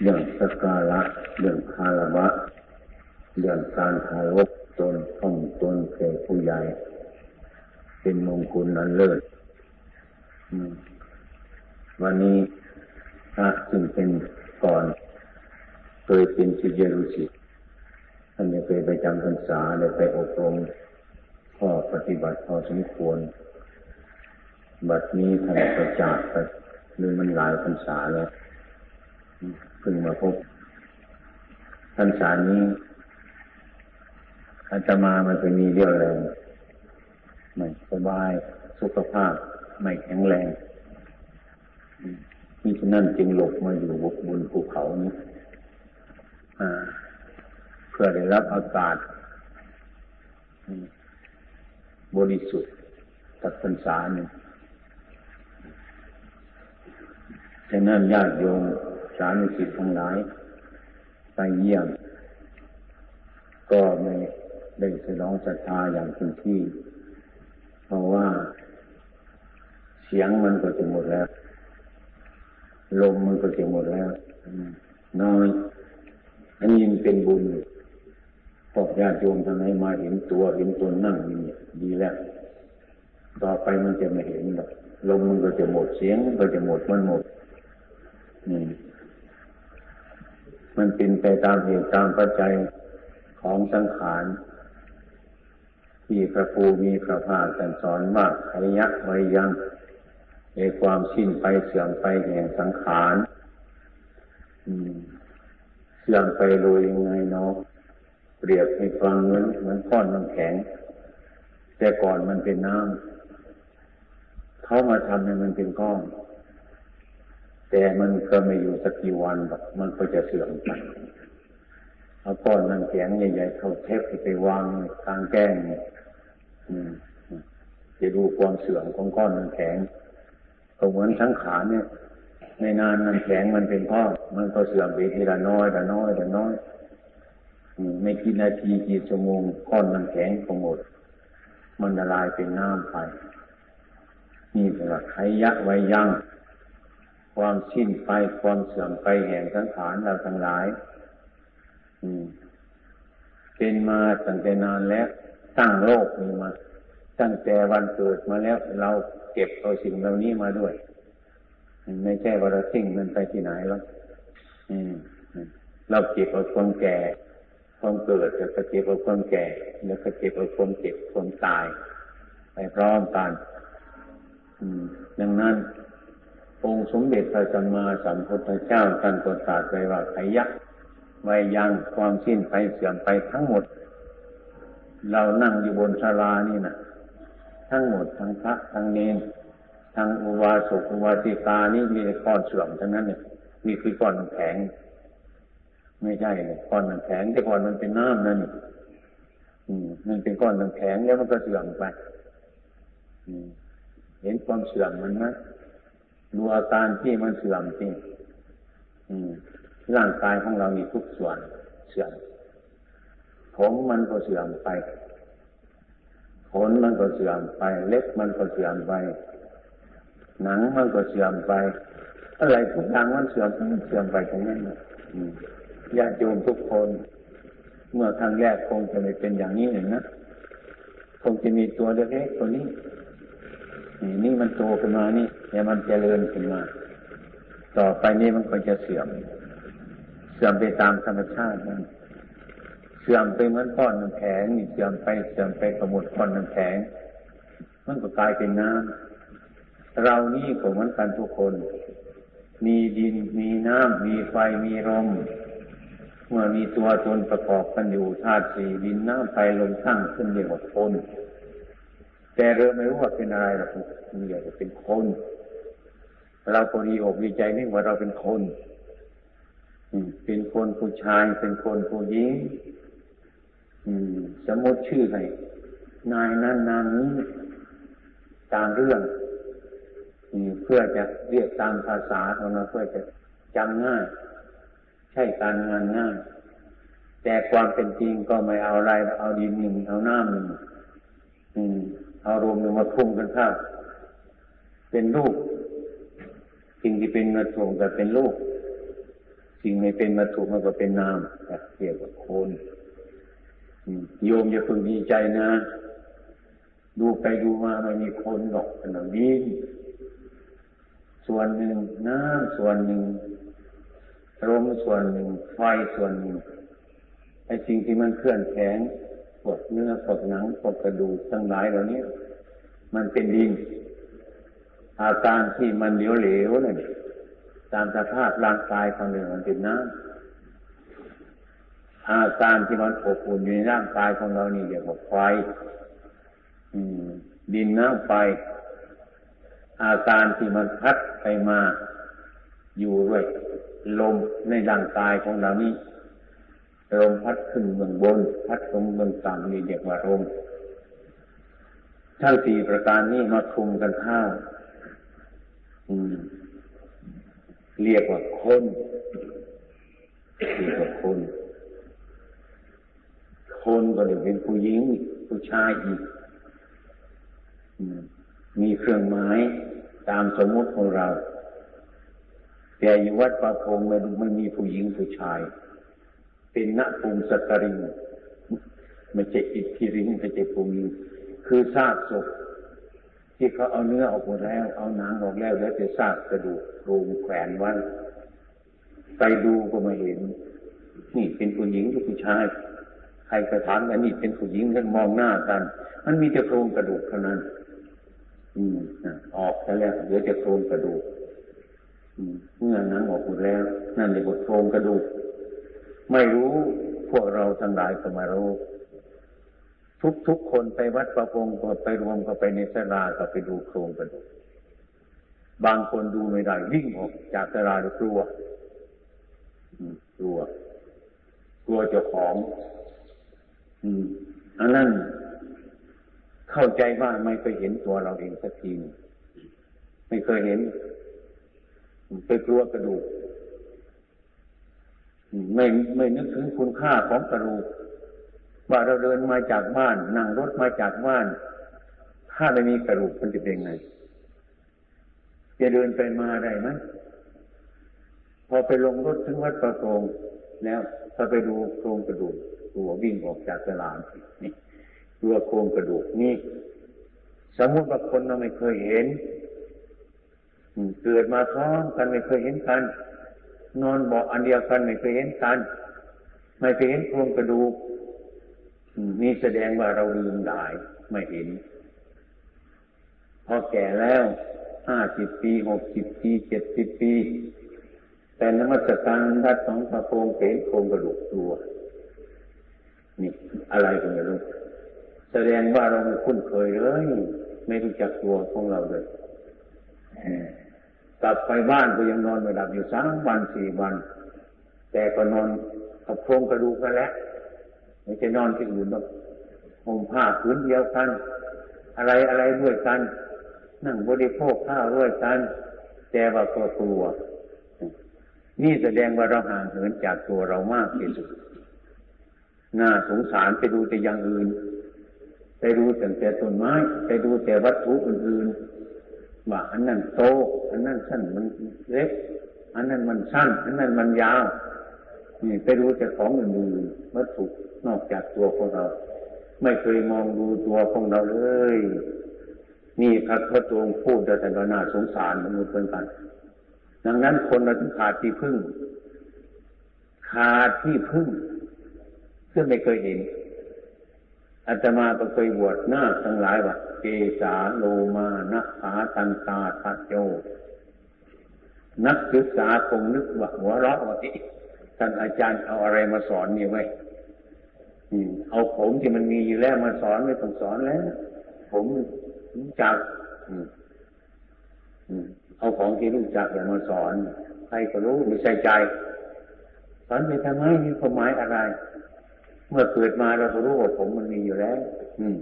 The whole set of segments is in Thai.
เรื่องสการะเรื่องคารวะเรื่องการคารพตนท่องตนแก่ผู้ใหญ่ เป็นมงคลนั้นเลิศวันนี้พระจึงเป็นก่อนเคยเป็นชิเยรุสิท่านเคยไปจำพรรษาได้ไปอบรมข้อปฏิบัติพอสมควร บัดนี้ท่านประจากไปหรือมันหลายพรรษาแล้ว พิ่งมาพบพรรษารนี้อาตมามันจะมีเรี่ยวแรงไม่สบายสุขภาพไม่แข็งแรงนี่ฉะนั้นจึงหลบมาอยู่บนบนภูเขานี้เพื่อได้รับอากาศบริสุทธิ์ตัดพรรษาหนึ่งฉะนั้นญาติโยม สามีสิทธิ์ทั้งหลายไปเยี่ยม ก็ไม่ได้สนองศรัทธาอย่างเต็มที่ เพราะว่า เสียงมันก็จะหมดแล้ว ลมมันก็จะหมดแล้วน้อยอันนี้มันเป็นบุญพอญาติโยมทางไหนมาเห็นตัวเห็นตนนั่งนี่ดีแล้ว ต่อไปมันจะไม่เห็นหรอกลมมันก็จะหมดเสียงมันก็จะหมดมันหมดนี่ มันเป็นไปตามเหตุตามปัจจัยของสังขารที่พระภูมีพระภาคท่านสอนว่าขยักไวยังในความสิ้นไปเสื่อมไปแห่งสังขารเสื่อมไปโดยยังไงเนาะเปรียบให้ฟังเหมือนเหมือนก้อนน้ำแข็ง แต่ก่อนมันเป็นน้ำเขามาทำให้มันเป็นก้อน แต่มันก็ไม่อยู่สักกี่วันแบบมันก็จะเสื่อมไปเอาก้อนน้ำแข็งใหญ่ๆเข้าเทปไปวางกลางแก้งจะดูความเสื่อมของก้อนน้ำแข็งก็เหมือนสังขารเนี่ย ในนานน้ำแข็งมันเป็นก้อนมันก็เสื่อมไปทีละน้อยละน้อยละน้อยไม่กี่นาทีกี่ชั่วโมงก้อนน้ำแข็งก็หมด มันละลายเป็นน้ำไป นี่เป็นว่าไขยะไว้ยั่ง ความสิ้นไปความเสื่อมไปแห่งสังขารเราทั้งหลายเป็นมาตั้งแต่นานแล้วตั้งโลกนี้มา ตั้งแต่วันเกิดมาแล้ว เราเก็บเอาสิ่งเหล่านี้มาด้วย ไม่ใช่ว่าเราทิ้งมันไปที่ไหนแล้วเราเก็บเอาความแก่ ความเกิดแล้วก็เก็บเอาความแก่ แล้วก็เก็บเอาความเจ็บความตาย ไปพร้อมกันดังนั้น องค์สมเด็จพระสัมมาสัมพุทธเจ้าท่านก็ตรัสไว้ว่าขยักไว้ยังความสิ้นไปเสื่อมไปทั้งหมด เรานั่งอยู่บนศาลานี่นะทั้งหมดทั้งพระทั้งเนรทั้งอุวาสกอุวาสิกานี่มีก้อนเสื่อมทั้งนั้นเนี่ยมีคือก้อนน้ำแข็ง ไม่ใช่เลยก้อนน้ำแข็งแต่ก่อนมันเป็นน้ำนั่นอืมมันเป็นก้อนน้ำแข็งแล้วมันก็เสื่อมไปเห็นความเสื่อมมันไหม ดูอาการที่มันเสื่อมจริงร่างกายของเรามีทุกส่วนเสื่อม ผมมันก็เสื่อมไป ขนมันก็เสื่อมไป เล็บมันก็เสื่อมไป หนังมันก็เสื่อมไป อะไรทุกอย่างมันเสื่อมมันเสื่อมไปตรงนั้นญาติโยมทุกคน เมื่อครั้งแรกคงจะไม่เป็นอย่างนี้เองนะ คงจะมีตัวเล็กๆตัวนี้ นี่มันโตขึ้นมานี่เนี่ยมันเจริญขึ้นมา ต่อไปนี้มันก็จะเสื่อม เสื่อมไปตามธรรมชาตินั่นเสื่อมไปเหมือนก้อนน้ำแข็งเสื่อมไปเสื่อมไปกระหมดก้อนน้ำแข็ง มันก็กลายเป็นน้ำเรานี่ก็เหมือนกันทุกคน มีดินมีน้ำมีไฟมีลมเมื่อมีตัวตนประกอบกันอยู่ธาตุสี่ดินน้ำไฟลมตั้งขึ้นเรียกว่าคน แต่เราไม่รู้ว่าเป็นอะไรหรอกมีอยากจะเป็นคน เราพอดีอกดีใจนึกว่าเราเป็นคนเป็นคนผู้ชาย เป็นคนผู้หญิงสมมติชื่อให้นายนั้นนางนี้ตามเรื่องเพื่อจะเรียกตามภาษาของเราเพื่อจะจำง่าย ใช่การงานง่าย แต่ความเป็นจริงก็ไม่เอาอะไรเอาดินหนึ่งเอาน้ำหนึ่ง อารมหนึ่งมาทุ่มกันข้าเป็นลูกสิ่งที่เป็นเงินทวงแต่เป็นลูกสิ่งไม่เป็นวัตถุมันก็เป็นนามเรียกว่าคนโยมอย่าเพิ่งดีใจนะ ดูไปดูมาไม่มีคนหรอกเป็นดินส่วนหนึ่งน้ำส่วนหนึ่งลมส่วนหนึ่งไฟส่วนหนึ่งไอ้สิ่งที่มันเคลื่อนแข็ง วดเนื้อปวดหนังปวดกระดูกทั้งหลายเหล่านี้มันเป็นดิน อาการที่มันเหลวๆนั่นตามสภาพร่างกายของเรามันเป็นน้ำอาการที่มันอบอุ่นอยู่ในร่างกายของเรานี่เรียกว่าไฟดินน้ำไฟ อาการที่มันพัดไปมาอยู่ด้วย ลมในร่างกายของเรานี้ ลมพัดขึ้นเมืองบน พัดลงเมืองต่ำนี่เรียกว่าลมทั้งสี่ประการนี้มาคุมกันเข้าเรียกว่าคนเรียกว่าคนคนก็เดี๋ยวเป็นผู้หญิง ผู้ชายอีกมีเครื่องหมายตามสมมติของเรา แต่อยู่วัดประพงไม่ไม่มีผู้หญิงผู้ชาย เป็นณภูมิสตริงไม่ใช่อิทธิริงไม่ใช่ภูมิคือซากศพที่เขาเอาเนื้อออกหมดแล้ว เอาหนังออกแล้วแล้วจะซากกระดูกโครงแขวนไว้ไปดูก็มาเห็น นี่เป็นผู้หญิงหรือผู้ชาย ใครกระถามอันนี้เป็นผู้หญิงกันมองหน้ากัน มันมีแต่โครงกระดูกเท่านั้น อืมออกแล้วเหลือแต่โครงกระดูกเมื่อหนังออกหมดแล้ว นั่นในบทโครงกระดูก ไม่รู้พวกเราทั้งหลายก็มารู้ ทุกทุกคนไปวัดประพงก็ไปรวมก็ไปในสลาก็ไปดูโครงกระดูกบางคนดูไม่ได้วิ่งออกจากสลาด้วยกลัวกลัว กลัวเจ้าของอันนั้นเข้าใจว่าไม่เคยเห็นตัวเราเองสักทีไม่เคยเห็นไปกลัวกระดูก ไม่ไม่นึกถึงคุณค่าของกระดูกว่าเราเดินมาจากบ้านนั่งรถมาจากบ้าน ถ้าไม่มีกระดูกมันจะเป็นไง จะเดินไปมาได้ไหมพอไปลงรถถึงวัดประโงแล้วพอไปดูโครงกระดูกตัววิ่งออกจากสลามนี่ตัวโครงกระดูกนี่ สมมติว่าคนเราไม่เคยเห็นเกิดมาพร้อมกันไม่เคยเห็นกัน นอนเบาะอันเดียวกันไม่เคยเห็นกัน ไม่เคยเห็นโครงกระดูกนี่แสดงว่าเราลืมได้ไม่เห็น พอแก่แล้วห้าสิบปีหกสิบปีเจ็ดสิบปี แต่นมัสการทัดสองพระโคงเห็นโครงกระดูกตัว นี่อะไรกันไม่รู้แสดงว่าเราไม่คุ้นเคยเลย ไม่รู้จักตัวของเราเลย กลับไปบ้านก็ยังนอนไม่หลับอยู่สามวันสี่วัน แต่ก็นอนกับโครงกระดูกกันแล้วไม่ใช่นอนที่อื่นหรอกห่มผ้าผืนเดียวกัน อะไรอะไรด้วยกัน นั่งบริโภคข้าวด้วยกัน แต่ว่าก็กลัว นี่แสดงว่าเราห่างเหินจากตัวเรามากที่สุดน่าสงสารไปดูแต่อย่างอื่น ไปดูแต่แต่ต้นไม้ ไปดูแต่วัตถุอื่นๆ ว่าอันนั้นโต อันนั้นสั้นมันเล็ก อันนั้นมันสั้น อันนั้นมันยาวนี่ไปดูแต่ของอื่นๆวัตถุนอกจากตัวของเรา ไม่เคยมองดูตัวของเราเลยนี่พระพุทธองค์พูดแต่ก็น่าสงสารมนุษย์เป็นกัน ดังนั้นคนเราต้องขาดที่พึ่ง ขาดที่พึ่งซึ่งไม่เคยเห็นอาตมาก็เคยบวชหน้าทั้งหลายว่าก สาโลมานะขาตันตาทัโจ นักศึกษาคงนึกว่าหัวเราะว่าที่ท่านอาจารย์เอาอะไรมาสอนนี่ไว้เอาผมที่มันมีอยู่แล้วมาสอนไม่ต้องสอนแล้ว ผมรู้จักเอาของที่รู้จักอย่ามาสอน ใครก็รู้ไม่ใส่ใจสอนไปทำไมมีความหมายอะไร เมื่อเกิดมาเราก็รู้ว่าผมมันมีอยู่แล้ว อืม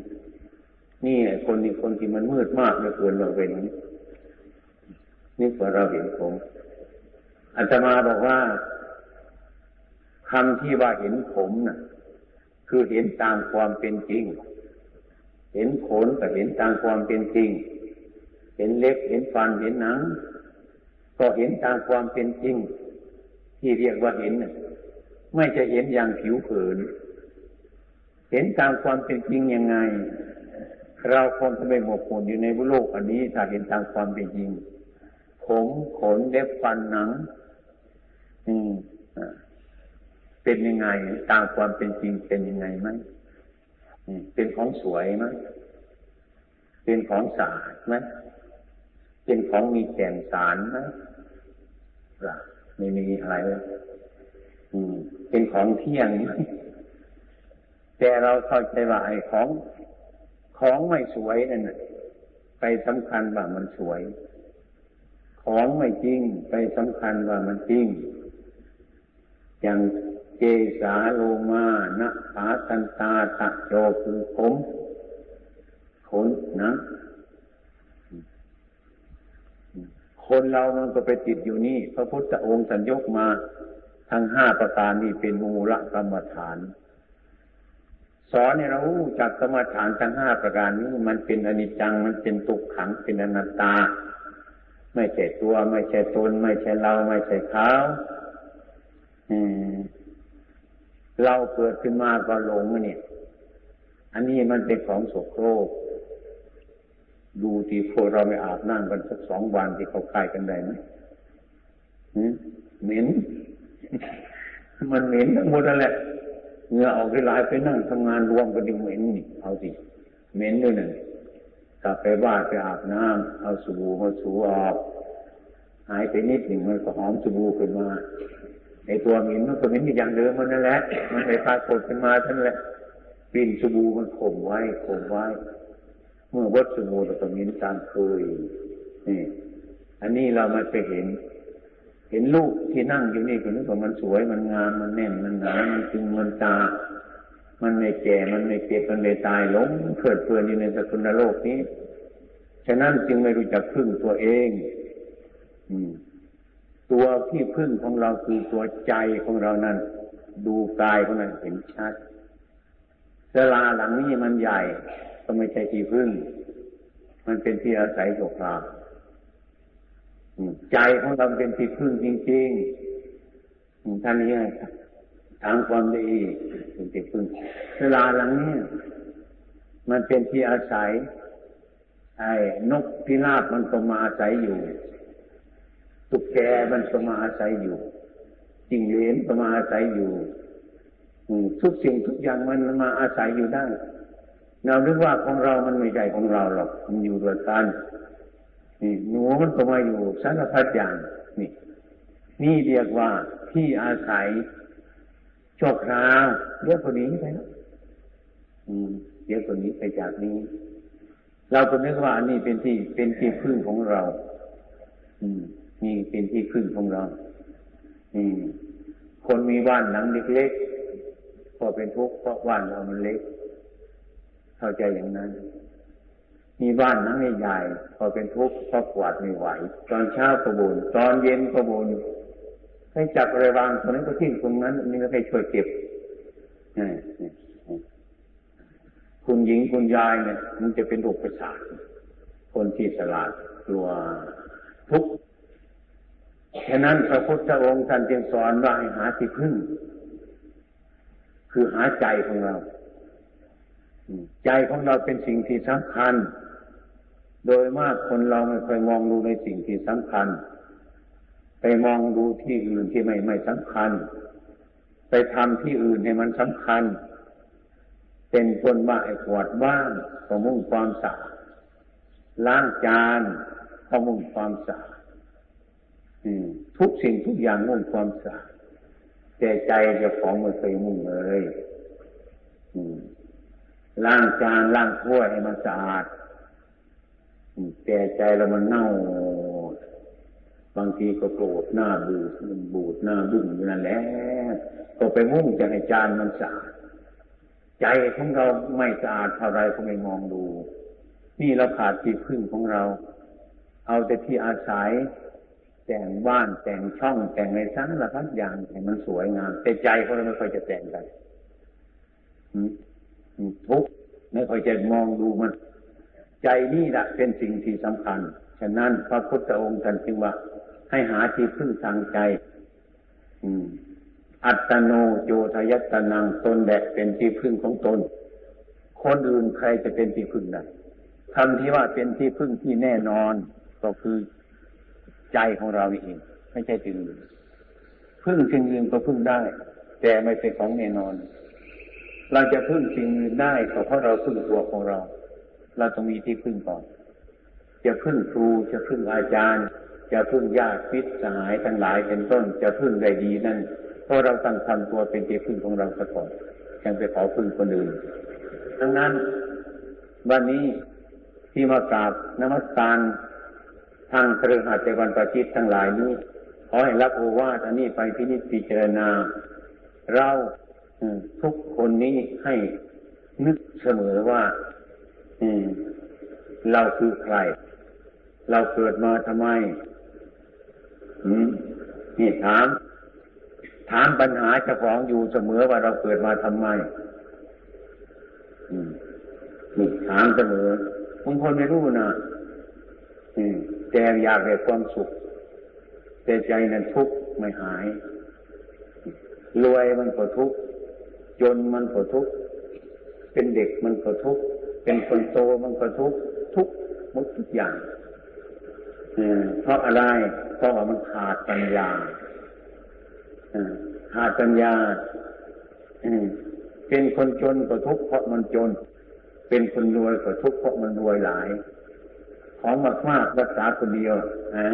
นี่คนนี้คนที่มันมืดมากเลือเกินเราเป็นนี้นี่พอเราเห็นผมอาตมาบอกว่าคำที่ว่าเห็นผมน่ะ คือเห็นตามความเป็นจริง เห็นขนก็เห็นตามความเป็นจริง เห็นเล็บเห็นฟันเห็นหนัง ก็เห็นตามความเป็นจริงทที่เรียกว่าเห็นไม่จะเห็นอย่างผิวเผิน เห็นตามความเป็นจริงยังไง เราคงจะไมหมกมุ่นอยู่ในโลกอันนี้ถ้าเห็นตามความเป็นจริง ผมขนเล็บฟันหนังอืมเป็นยังไง ตามความเป็นจริงเป็นยังไงไหมเป็นของสวยไหมเป็นของสะอาดไหมเป็นของมีแก่นสารไหมล่ะไม่มีอะไรเลยเป็นของเที่ยงไหมแต่เราเข้าใจว่าไอ้ของ ของไม่สวยนั่นไปสำคัญว่ามันสวย ของไม่จริงไปสำคัญว่ามันจริง อย่างเกสาโลมานะขาตันตาตะโจคือผมขนนะ คนเรามันก็ไปติดอยู่นี่ พระพุทธองค์สัญญกมาทั้งห้าประการนี้เป็นมูลกรรมฐาน อนให้เราจากกรรมฐานทั้งห้าประการนี้ มันเป็นอนิจจัง มันเป็นตุกขัง เป็นอนัตตา ไม่ใช่ตัว ไม่ใช่ตน ไม่ใช่เรา ไม่ใช่เขาเราเกิดขึ้นมาก็หลงเนี่ย อันนี้มันเป็นของโสโครก ดูที่พวกเราไม่อาบน้ำกันสักสองวันที่เขาคายกันได้ไหมเหม็น มันเหม็นทั้งหมดนั่นแหละ เงื่อออกไปลาไปนั่งทำงานรวมกันดิเหม็นนี่เอาสิเหม็นด้วยนั่นกลับไปบ้านไปอาบน้ำเอาสบู่มาสูออกหายไปนิดหนึ่งมันก็หอมสบู่ขึ้นมาไอตัวเหม็นมันก็เหม็นอย่างเดิมมันนั่นแหละมันไปพาโกดขึ้นมาท่านแหละปิ่นสบู่มันข่มไว้ข่มไว้ เมื่อวัดสมุทรก็มีตามเคยนี่อันนี้เรามาไปเห็น เห็นลูกที่นั่งอยู่นี่ก็นึกว่ามันสวยมันงามมันแน่นมันหนา มันจึงมันตา มันไม่แก่มันไม่เจ็บมันไม่ตายหลงเกิดเพลินอยู่ในสกุลโลกนี้ ฉะนั้นจึงไม่รู้จักพึ่งตัวเอง อืม ตัวที่พึ่งของเราคือตัวใจของเรานั้นดูกายของนั้นเห็นชัดเวลาหลังนี้มันใหญ่ ก็ไม่ใช่ที่พึ่ง มันเป็นที่อาศัยชั่วคราว ใจของเราเป็นที่พึ่งจริงๆท่านนี้ทางความดีเป็นที่พึ่งเวลาหลังนี้มันเป็นที่อาศัย ไอ้นกพิราบมันก็มาอาศัยอยู่ ตุ๊กแกมันก็มาอาศัยอยู่จิงเหลนก็มาอาศัยอยู่ทุกสิ่งทุกอย่างมันมาอาศัยอยู่ได้เราคิกว่าของเรามันไม่ใช่ของเราหรอก มันอยู่ด้วยกัน นี่หนูมันก็มาอยู่สารพัดอย่างนี่ นี่เรียกว่าที่อาศัยชั่วคราวเรียกคนนี้ไปแล้วอืมเดี๋ยวคนนี้ไปจากนี้ เราก็นึกว่าอันนี้เป็นที่เป็นที่พึ่งของเรา อืม นี่เป็นที่พึ่งของเรา อืม คนมีบ้านหลังเล็กๆก็เป็นทุกข์เพราะบ้านเรามันเล็ก เข้าใจอย่างนั้น มีบ้านนั้นใหญ่พอเป็นทุกข์พอกวาดไม่ไหว ตอนเช้าก็บุญตอนเย็นก็บุญให้จับอะไรวางตรงนั้นก็ทิ้งตรงนั้นนี่ก็ให้ช่วยเก็บคุณหญิงคุณยายเนี่ย มันจะเป็นโรคประสาทคนที่สลาดกลัวทุกข์ฉะนั้นพระพุทธองค์ท่านจึงสอนว่าให้หาที่พึ่ง คือหาใจของเรา ใจของเราเป็นสิ่งที่สำคัญ โดยมากคนเราไม่เคยมองดูในสิ่งที่สำคัญ ไปมองดูที่อื่นที่ไม่ไม่สำคัญ ไปทำที่อื่นให้มันสำคัญ เป็นคนบ้าไอ้ขวดบ้านก็มุ่งความสะอาดล้างจานก็มุ่งความสะอาดทุกสิ่งทุกอย่างมุ่งความสะอาดแต่ใจเจ้าของไม่เคยมุ่งเลยอืล้างจานล้างถ้วยให้มันสะอาด แต่ใจเรามันเน่า บางทีก็โกรธหน้าบูดมันบูดหน้าบึ้งอยู่นั่นแหละก็ไปมุ่งจะให้จานมันสะอาดใจของเราไม่สะอาดเท่าไรก็ไม่มองดู นี่เราขาดที่พึ่งของเรา เอาแต่ที่อาศัย แต่งบ้านแต่งช่องแต่งในชั้นละพักอย่างให้มันสวยงามแต่ใจของเราไม่ค่อยจะแต่งกันทุกข์ไม่ค่อยจะมองดูมัน ใจนี่แหละเป็นสิ่งที่สำคัญ ฉะนั้นพระพุทธองค์ท่านจึงว่า ให้หาที่พึ่งทางใจ อืม อัตโนโยทยัตนังตนแดกเป็นที่พึ่งของตน คนอื่นใครจะเป็นที่พึ่งได้คำที่ว่าเป็นที่พึ่งที่แน่นอน ก็คือใจของเราเองไม่ใช่สิ่งอื่นพึ่งสิ่งอื่นก็พึ่งได้ แต่ไม่เป็นของแน่นอน เราจะพึ่งสิ่งอื่นได้ก็เพราะเราพึ่งตัวของเรา เราต้องมีที่พึ่งก่อนจะพึ่งครูจะพึ่งอาจารย์ จะพึ่งญาติพิษสหายทั้งหลายเป็นต้น จะพึ่งได้ดีนั่นเพราะเราตั้งทำตัวเป็นที่พึ่งของเราซะก่อนยังไปขอพึ่งคนอื่นดังนั้นวันนี้ที่มากราบนมัสการทางเครือข่ายเจวันประชิตทั้งหลายนี้ ขอให้รับโอวาทอันนี้ไปพินิจพิจารณา เราทุกคนนี้ให้นึกเสมอว่า เราคือใคร เราเกิดมาทำไมนี่ถาม ถามปัญหาเจ้าของอยู่เสมอว่าเราเกิดมาทำไมนี่ถามเสมอบางคนไม่รู้นะแต่อยากได้ความสุข แต่ใจนั้นทุกข์ไม่หาย รวยมันก็ทุกข์จนมันก็ทุกข์เป็นเด็กมันก็ทุกข์ เป็นคนโตมันก็ทุกทุกหมดทุกอย่างเพราะอะไรเพราะว่ามันขาดปัญญาขาดปัญญาเป็นคนจนก็ทุกข์เพราะมันจน เป็นคนรวยก็ทุกข์เพราะมันรวยหลาย ของมากมากรักษาคนเดียวนะ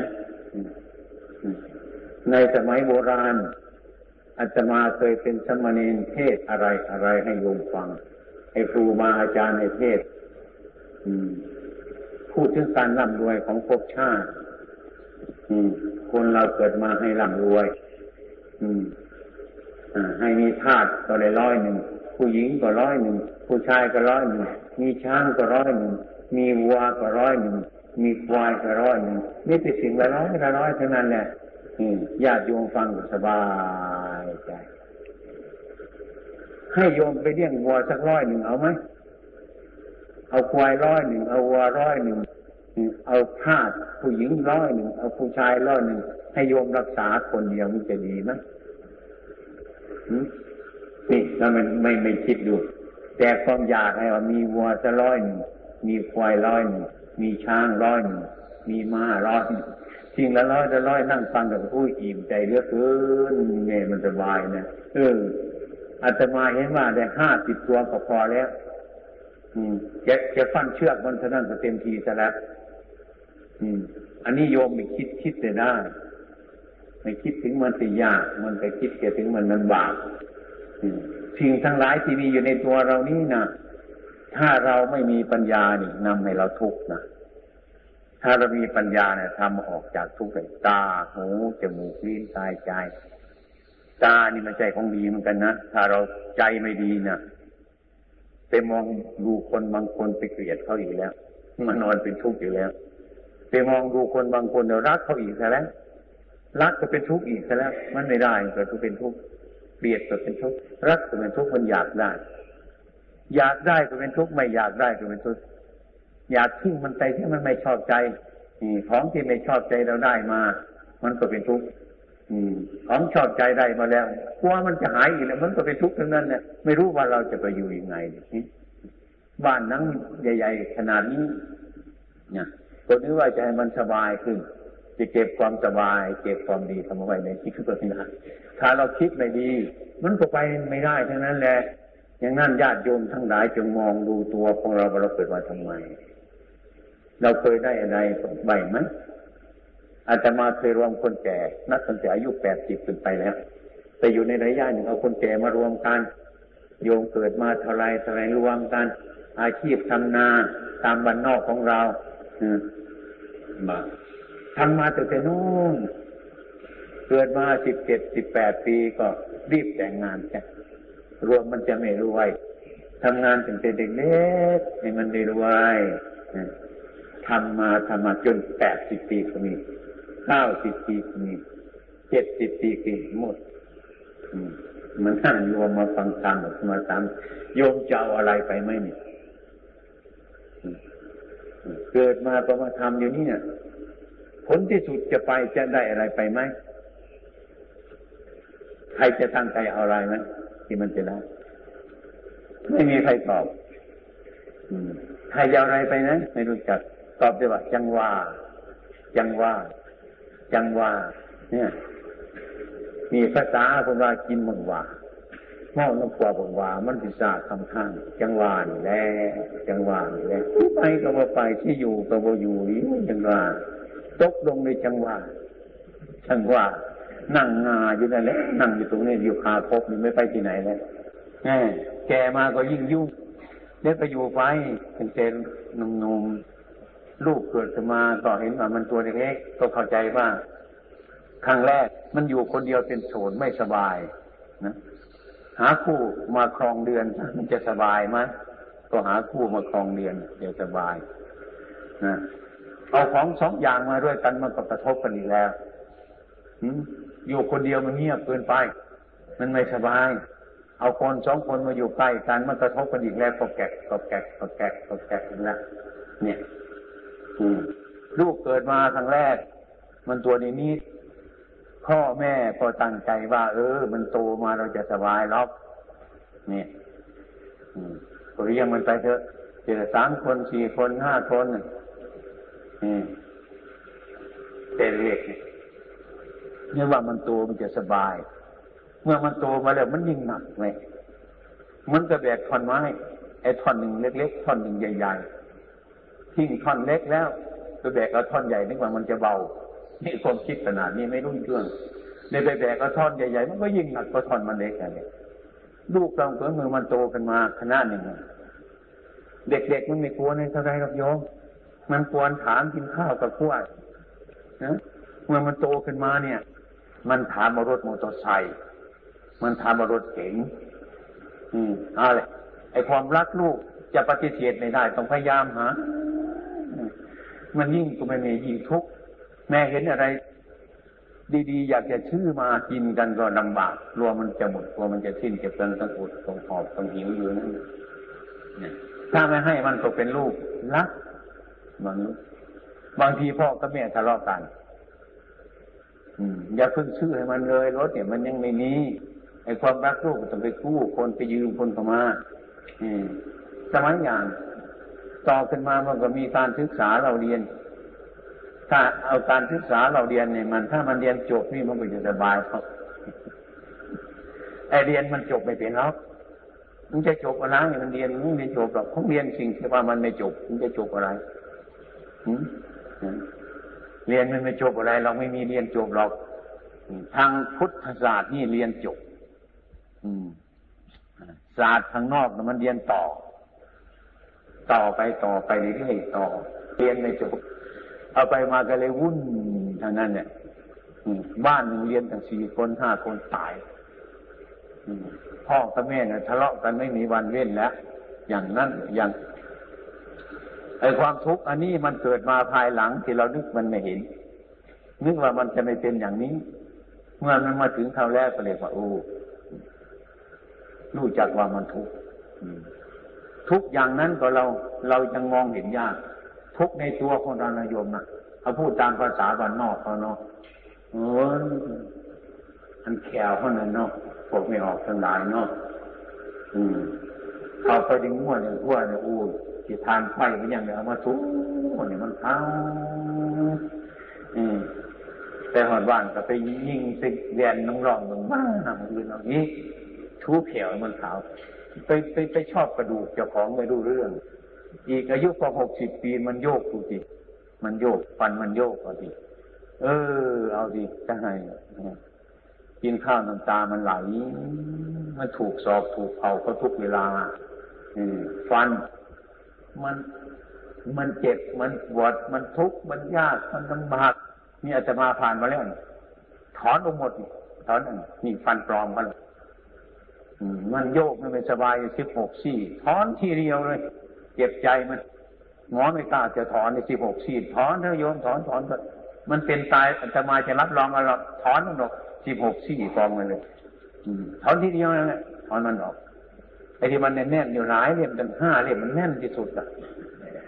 ในสมัยโบราณอาตมาเคยเป็นสมณีเทศอะไรอะไรให้โยมฟัง ให้ครูมาอาจารย์ในเทศพูดถึงการร่ำรวยของภพชาติคนเราเกิดมาให้ร่ำรวยให้มีทาสก็เลยร้อยหนึ่งผู้หญิงก็ร้อยหนึ่งผู้ชายก็ร้อยหนึ่งมีช้างก็ร้อยหนึ่งมีวัวก็ร้อยหนึ่งมีควายกระร้อยหนึ่งนี่เป็นสิ่งละร้อยละร้อยเท่านั้นแหละญาติโยมฟังสบายใจ ให้โยมไปเลี้ยงวัวสักร้อยหนึ่งเอาไหมเอาควายร้อยหนึ่งเอาวัวร้อยหนึ่งเอาทาสผู้หญิงร้อยหนึ่งเอาผู้ชายร้อยหนึ่งให้โยมรักษาคนเดียวมันจะดีไหมนี่แล้วมันไม่ไม่คิดดู แต่ความอยากให้ว่ามีวัวสักร้อยหนึ่งมีควายร้อยหนึ่งมีช้างร้อยหนึ่งมีม้าร้อยสิ่งละร้อยละร้อยนั่งฟังกับผู้อิ่มใจเลือกเกินเนี่ยมันสบายนะเออ อาตมาเห็นว่าได้ห้าสิบตัวก็พอแล้วอืมจะจะฟันเชือกมันเท่านั้นก็เต็มทีซะแล้วอืมอันนี้โยมไม่คิดคิดแต่ได้ไม่คิดถึงมันสิยากมันไปคิดแค่ถึงมันมันบาปสิ่งทั้งหลายที่มีอยู่ในตัวเรานี่นะถ้าเราไม่มีปัญญานี่นำให้เราทุกข์นะถ้าเรามีปัญญาเนี่ยทำออกจากทุกข์เลยตาหูจมูกลิ้นกายใจ ตานี่มันใจของดีเหมือนกันนะถ้าเราใจไม่ดีนะไปมองดูคนบางคนไปเกลียดเขาอีกแล้วมันอนเป็นทุกข์อยู่แล้วไปมองดูคนบางคนเดี๋ยรักเขาอีกแล้วรักก็เป็นทุกข์อีกแล้ว มันไม่ได้ก็เป็นทุกข์เกลียดก็เป็นทุกข์รักก็เป็นทุกข์มันอยากได้ อยากได้ก็เป็นทุกข์ไม่อยากได้ก็เป็นทุกข์อยากทิ้งมันไปที่มันไม่ชอบใจของที่ไม่ชอบใจเราได้มา มันก็เป็นทุกข์ ของชอบใจได้มาแล้วกลัวมันจะหายอีกแล้วมันก็เป็นทุกข์ทั้งนั้นเนี่ยไม่รู้ว่าเราจะไปอยู่ยังไงบ้านนั้นใหญ่ ๆ ขนาดนี้เนี่ยก็นึกว่าจะให้มันสบายขึ้น จะเก็บความสบาย เก็บความดีทำเอาไว้ในชีวิตตัวนี้ถ้าเราคิดไม่ดี มันก็ไปไม่ได้ทั้งนั้นแหละอย่างนั้นญาติโยมทั้งหลายจงมองดูตัวของเราเราเกิดมาทำไม เราเคยได้อะไรใบไหม อาจจะมาเคยรวมคนแก่ นักตั้งแต่อายุแปดสิบขึ้นไปแล้ว แต่อยู่ในระยะหนึ่งเอาคนแก่มารวมกัน โยมเกิดมาเท่าไรเท่าไรรวมกัน อาชีพทำนาตามบ้านนอกของเรามาทำมาตั้งแต่นู้นเกิดมาสิบเจ็ดสิบแปดปีก็รีบแต่งงานใช่รวมมันจะไม่รวยทำงานถึงเป็นเด็กเล็กให้มันได้รวยทำมาทำมาจนแปดสิบปีก็มี เก้าสิบปีก็มีเจ็ดสิบปีก็หมดมันนั่งรวมมาฟังธรรมมาตามโยมจะเอาอะไรไปไหมเนี่ยเกิดมาประมาทำอยู่นี่เนี่ยผลที่สุดจะไปจะได้อะไรไปไหมใครจะตั้งใจเอาอะไรไหมที่มันจะได้ไม่มีใครตอบใครจะอะไรไปนะ ไม่รู้จักตอบได้ว่าจังว่า จังว่า จังว่าเนี่ย มีภาษาคนว่ากินมังว่าเมาน้ำกว่าบังว่า มันพิศาคำข้าง จังหวานแล้จังหวานแล้ไปก็บ่ไปที่อยู่ก็บ่อยู่นี่จังหวาตกลงในจังหวาจังหวานั่งงาอยู่นั่นแหละนั่งอยู่ตรงนี้อยู่คาพบนี่ไม่ไปที่ไหนเลยแกมาก็ยิ่งยุ่งเด็กก็อยู่ไปเป็นเจนนุ่มๆ ลูกเกิดขึ้นมาก็เห็นว่ามันตัวเล็กๆก็เข้าใจว่าครั้งแรกมันอยู่คนเดียวเป็นโสดไม่สบายนะหาคู่มาครองเดือนมันจะสบายไหมก็หาคู่มาครองเดือนเดี๋ยวสบายนะเอาของสองอย่างมาด้วยกันมันก็กระทบกันอีกแล้วอยู่คนเดียวมันเงียบเกินไป มันไม่สบาย เอาคนสองคนมาอยู่ใกล้กันมันกระทบกันอีกแล้วก็แกะก็แกะก็แกะก็แกะแล้วเนี่ย ลูกเกิดมาครั้งแรก มันตัวนี้นี้พ่อแม่พอตั้งใจว่า เออ มันโตมาเราจะสบายล็อกนี่ก็เรียงมันไปเถอะเจอสามคนสี่คนห้าคนนี่เป็นเรียกเนี่ยว่ามันโตมันจะสบาย เมื่อมันโตมาแล้วมันยิ่งหนักเลยมันก็แบกท่อนไม้ไอ้ท่อนหนึ่งเล็กๆท่อนหนึ่งใหญ่ๆ ทิ้งท่อนเล็กแล้วก็แบกเอาท่อนใหญ่นึกว่ามันจะเบานี่ความคิดขนาดนี้ไม่รุ่งเรื่องในไปแบกกระท่อนใหญ่ๆมันก็ยิ่งหนักกระท่อนมันเล็กอะไรลูกเราเกิดมือมันโตกันมาขนาดหนึ่งเด็กๆมันไม่กลัวในเท่าไรหรอกโยมมันควรถามกินข้าวกับขั้วนะเมื่อมันโตขึ้นมาเนี่ย มันถามมารถมอเตอร์ไซค์มันถามมารถเก๋งอืมอะไรไอความรักลูก จะปฏิเสธไม่ได้ต้องพยายามหา มันยิ่งก็ไม่มียิ่งทุกข์แม่เห็นอะไร ดีๆ อยากจะชื่อมากินกันก็ลำบากกลัวมันจะหมดกลัวมันจะสิ้นจะเป็นต้องอดต้องหอบต้องหิวอยู่นั่นถ้าไม่ให้มันก็เป็นลูกรักบางบางทีพ่อกับแม่ทะเลาะกันอย่าเพิ่งชื่อให้มันเลยรถเนี่ยมันยังไม่มีไอ้ความรักลูกต้องไปกู้คนไปยืมคนเข้ามา สมัยอย่างต่อขึ้นมามันก็มีการศึกษาเราเรียน ถ้าเอาการศึกษาเราเรียนเนี่ยมัน ถ้ามันเรียนจบนี่มันก็จะสบายครับไอเรียนมันจบไม่เป็นหรอกมันจะจบอะไรมันเรียนมันไม่จบหรอกเขาเรียนสิ่งที่ว่ามันไม่จบ มันจะจบอะไรเรียนมันไม่จบอะไร เราไม่มีเรียนจบหรอกทางพุทธศาสตร์นี่เรียนจบศาสตร์ทางนอกมันเรียนต่อ ต่อไปต่อไปเรื่อยๆต่อเรียนไม่จบเอาไปมาก็เลยวุ่นทางนั้นเนี่ยบ้านหนึ่งเรียนตั้งสี่คนห้าคนตายพ่อกับแม่เนี่ยทะเลาะกันไม่มีวันเว้นแล้วอย่างนั้นอย่างไอความทุกข์อันนี้มันเกิดมาภายหลังที่เรานึกมันไม่เห็น นึกว่ามันจะไม่เป็นอย่างนี้ เมื่อมันมาถึงคราวแรกก็เลยว่าโอ้รู้จักว่ามันทุกข์ ทุกอย่างนั้นก็เราเรายังมองเห็นยาก ทุกในตัวของเรานายมนะเขาพูดตามภาษาบ้านนอกเขาเนาะเอออันแขวเขานั้นเนาะพวกไม่ออกทั้งหลายเนาะอืมเขาไปดึงม้วนอย่างพวเนี่ยอู้ที่ทานไฟมันอย่างเนี้ยเอามาทุกเนี่ยมันเท้าอืมแต่หอดบ้านก็ไปยิงไปเรียนน้องรองมึงมาหนังอื่นอางนี้ทูเขียวมันขาว ไปไปไปชอบกระดูกเจ้าของไม่รู้เรื่อง อีกอายุกว่าหกสิบปีมันโยกดูสิมันโยกฟันมันโยกเอาดิเออ เอาดิจะให้กินข้าวน้ำตามันไหล มันถูกสอบถูกเผาเขาทุกเวลาฟัน มันมันเจ็บมันปวดมันทุกข์มันยากมันลำบากนี่อาจจะมาผ่านมาแล้วถอนออกหมดถอนนี่ฟันปลอมกัน มันโยกมันไม่สบายสิบหกสี่ถอนทีเดียวเลย เจ็บใจมันหมอไม่กล้าจะถอนในสิบหกซีดถอนเถอะโยมถอนถอนก็มันเป็นตายอัตมาจะรับรองเอาหรอกถอนมันออกสิบหกซี่กองเลยถอนทีเดียวนั่นแหละถอนมันออกไอ้ที่มันแน่นอยู่หลายเล่มกันห้าเล่มมันแน่นที่สุดอะ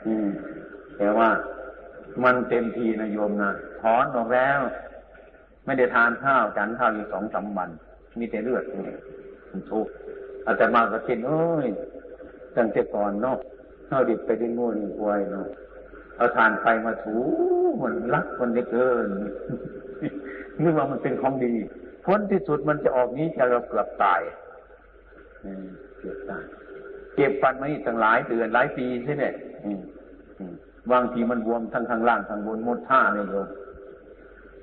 อืม แต่ว่ามันเต็มทีนะโยมนะถอนออกแล้ว ไม่ได้ทานข้าวจันข้าวอยู่สองสามวัน มีแต่เลือด นี่ทุกข์อาตมาก็คิดโอ้ยตั้งแต่ก่อนเนาะเอาดิบไปได้งูนี่ควายเนาะเอาทานไปมาถูมันรักมันได้เกินนึกว่ามันเป็นของดีพ้นที่สุดมันจะออกนี้จะเราเกือบตายเกือบตายเก็บฟันมาอีกตั้งหลายเดือนหลายปีใช่ไหมบางทีมันบวมทั้งข้างล่างข้างบนมดท่าเลยโยม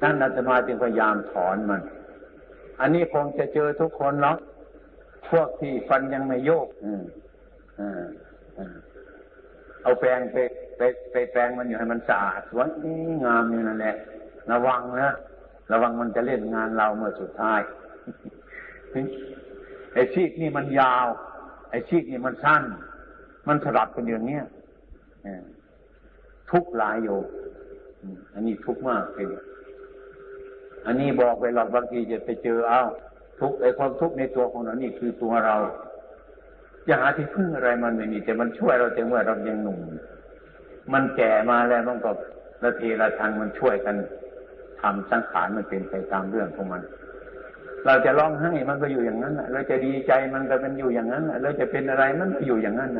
นั่นอาตมาจึงพยายามถอนมัน อันนี้คงจะเจอทุกคนหรอก พวกที่ฟันยังไม่โยกเอาแปรงไปไปไปแปรงมันอยู่ให้มันสะอาดสวยงามอยู่นั่นแหละ ระวังนะระวังมันจะเล่นงานเราเมื่อสุดท้ายไอ้ชีกนี่มันยาว ไอ้ชีกนี่มันสั้น มันสลับกันอย่างเนี้ยทุกหลายโยอันนี้ทุกมากเลยอันนี้บอกไปหรอกบางทีจะไปเจอเอา ทุกไอ้ความทุกข์ในตัวของเรานี่คือตัวเรา จะหาที่พึ่งอะไรมันไม่มี แต่มันช่วยเราแต่เมื่อเรายังหนุ่ม มันแก่มาแล้วมันก็ละเทละทางมันช่วยกันทำสังขารมันเป็นไปตามเรื่องของมัน เราจะร้องไห้มันก็อยู่อย่างนั้นเราจะดีใจมันก็เป็นอยู่อย่างนั้นเราจะเป็นอะไรมันก็อยู่อย่างนั้น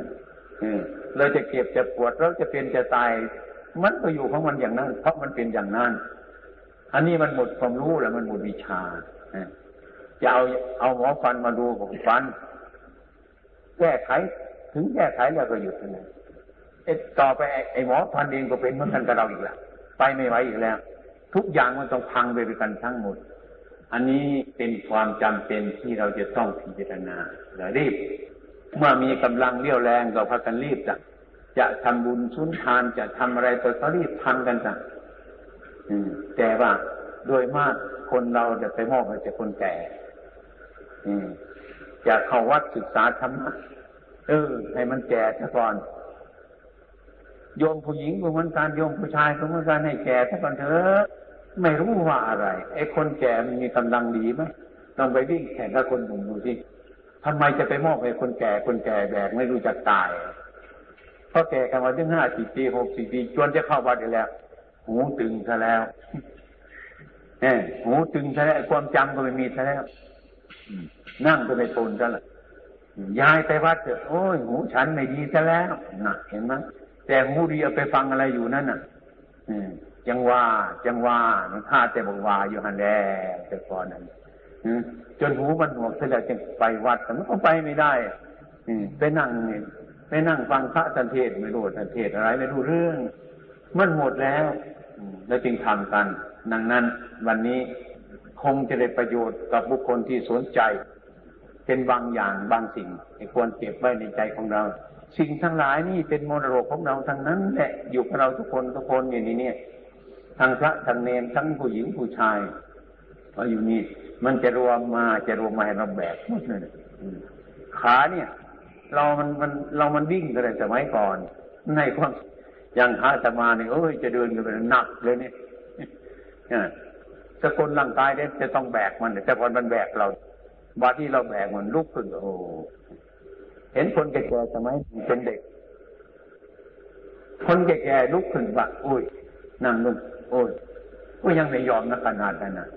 เราจะเก็บจะปวดเราจะเป็นจะตาย มันก็อยู่ของมันอย่างนั้น เพราะมันเป็นอย่างนั้น อันนี้มันหมดความรู้แล้วมันหมดวิชา จะเอาเอาหมอฟันมาดูของฟัน แก้ไข ถึงแก้ไขแล้วก็หยุดเลยต่อไปไอ้หมอฟันเองก็เป็นเหมือนกันกับเราอีกแล้วไปไม่ไหวอีกแล้ว ทุกอย่างมันต้องพังไปด้วยกันทั้งหมด อันนี้เป็นความจำเป็นที่เราจะต้องพิจารณาและรีบ เมื่อมีกำลังเรี่ยวแรงก็พากันรีบจะจะทำบุญชุนทานจะทำอะไรก็รีบทำกันจ้ะแต่ว่าโดยมากคนเราจะไปมอบให้แต่คนแก่ จะเข้าวัดศึกษาธรรมะเออ ให้มันแก่ซะก่อนโยมผู้หญิงก็เหมือนกันโยมผู้ชายก็เหมือนกันให้แก่ซะก่อนเถอะไม่รู้ว่าอะไร ไอ้คนแก่มันมีกำลังดีไหมต้องไปวิ่งแข่งกับคนหนุ่มดูสิทำไมจะไปมอบให้คนแก่คนแก่แบกไม่รู้จักตายเพราะแก่กันมาถึงห้าสิบปีหกสิบปีจนจะเข้าวัดอีกแล้ว หูตึงซะแล้วเออหูตึงซะแล้วความจำก็ไม่มีซะแล้ว นั่งก็ไม่ทนซะละย้ายไปวัดเถอะโอ้ยหูฉันไม่ดีซะแล้วนะเห็นไหมแต่หูดีเอาไปฟังอะไรอยู่นั่นน่ะจังว่าจังว่ามันฆ่าแต่บอกว่าอยู่หันแลแต่ก่อนนั้นจนหูมันหนวกเสร็จแล้วจึงไปวัดแต่มันก็ไปไม่ได้ไปนั่งนี่ไปนั่งฟังพระสันเทศไม่รู้สันเทศอะไรไม่รู้เรื่อง มันหมดแล้วแล้วจึงทำกัน ดังนั้นวันนี้คงจะได้ประโยชน์กับบุคคลที่สนใจ เป็นบางอย่างบางสิ่งที่ควรเก็บไว้ในใจของเรา สิ่งทั้งหลายนี่เป็นมรดกของเราทั้งนั้นแหละอยู่กับเราทุกคนทุกคนอย่างนี้เนี่ยทั้งพระทั้งเนรทั้งผู้หญิงผู้ชายมาอยู่นี่ มันจะรวมมาจะรวมมาให้เราแบกหมดเลยขาเนี่ย เรามันมันเรามันวิ่งกันเลยสมัยก่อน ในความอย่างขาจะมาเนี่ยโอ้ยจะเดินกันไปหนักเลยเนี่ยสกุลร่างกายเนี่ยจะต้องแบกมันแต่พอมันแบกเรา บาที่เราแบกมันลุกขึ้นโอ้เห็นคนแก่ๆสมัยเป็นเด็ก คนแก่ๆลุกขึ้นว่าอุ้ยนั่งลงโอ้ยก็ยังไม่ยอมนะขนาดนั้นนะ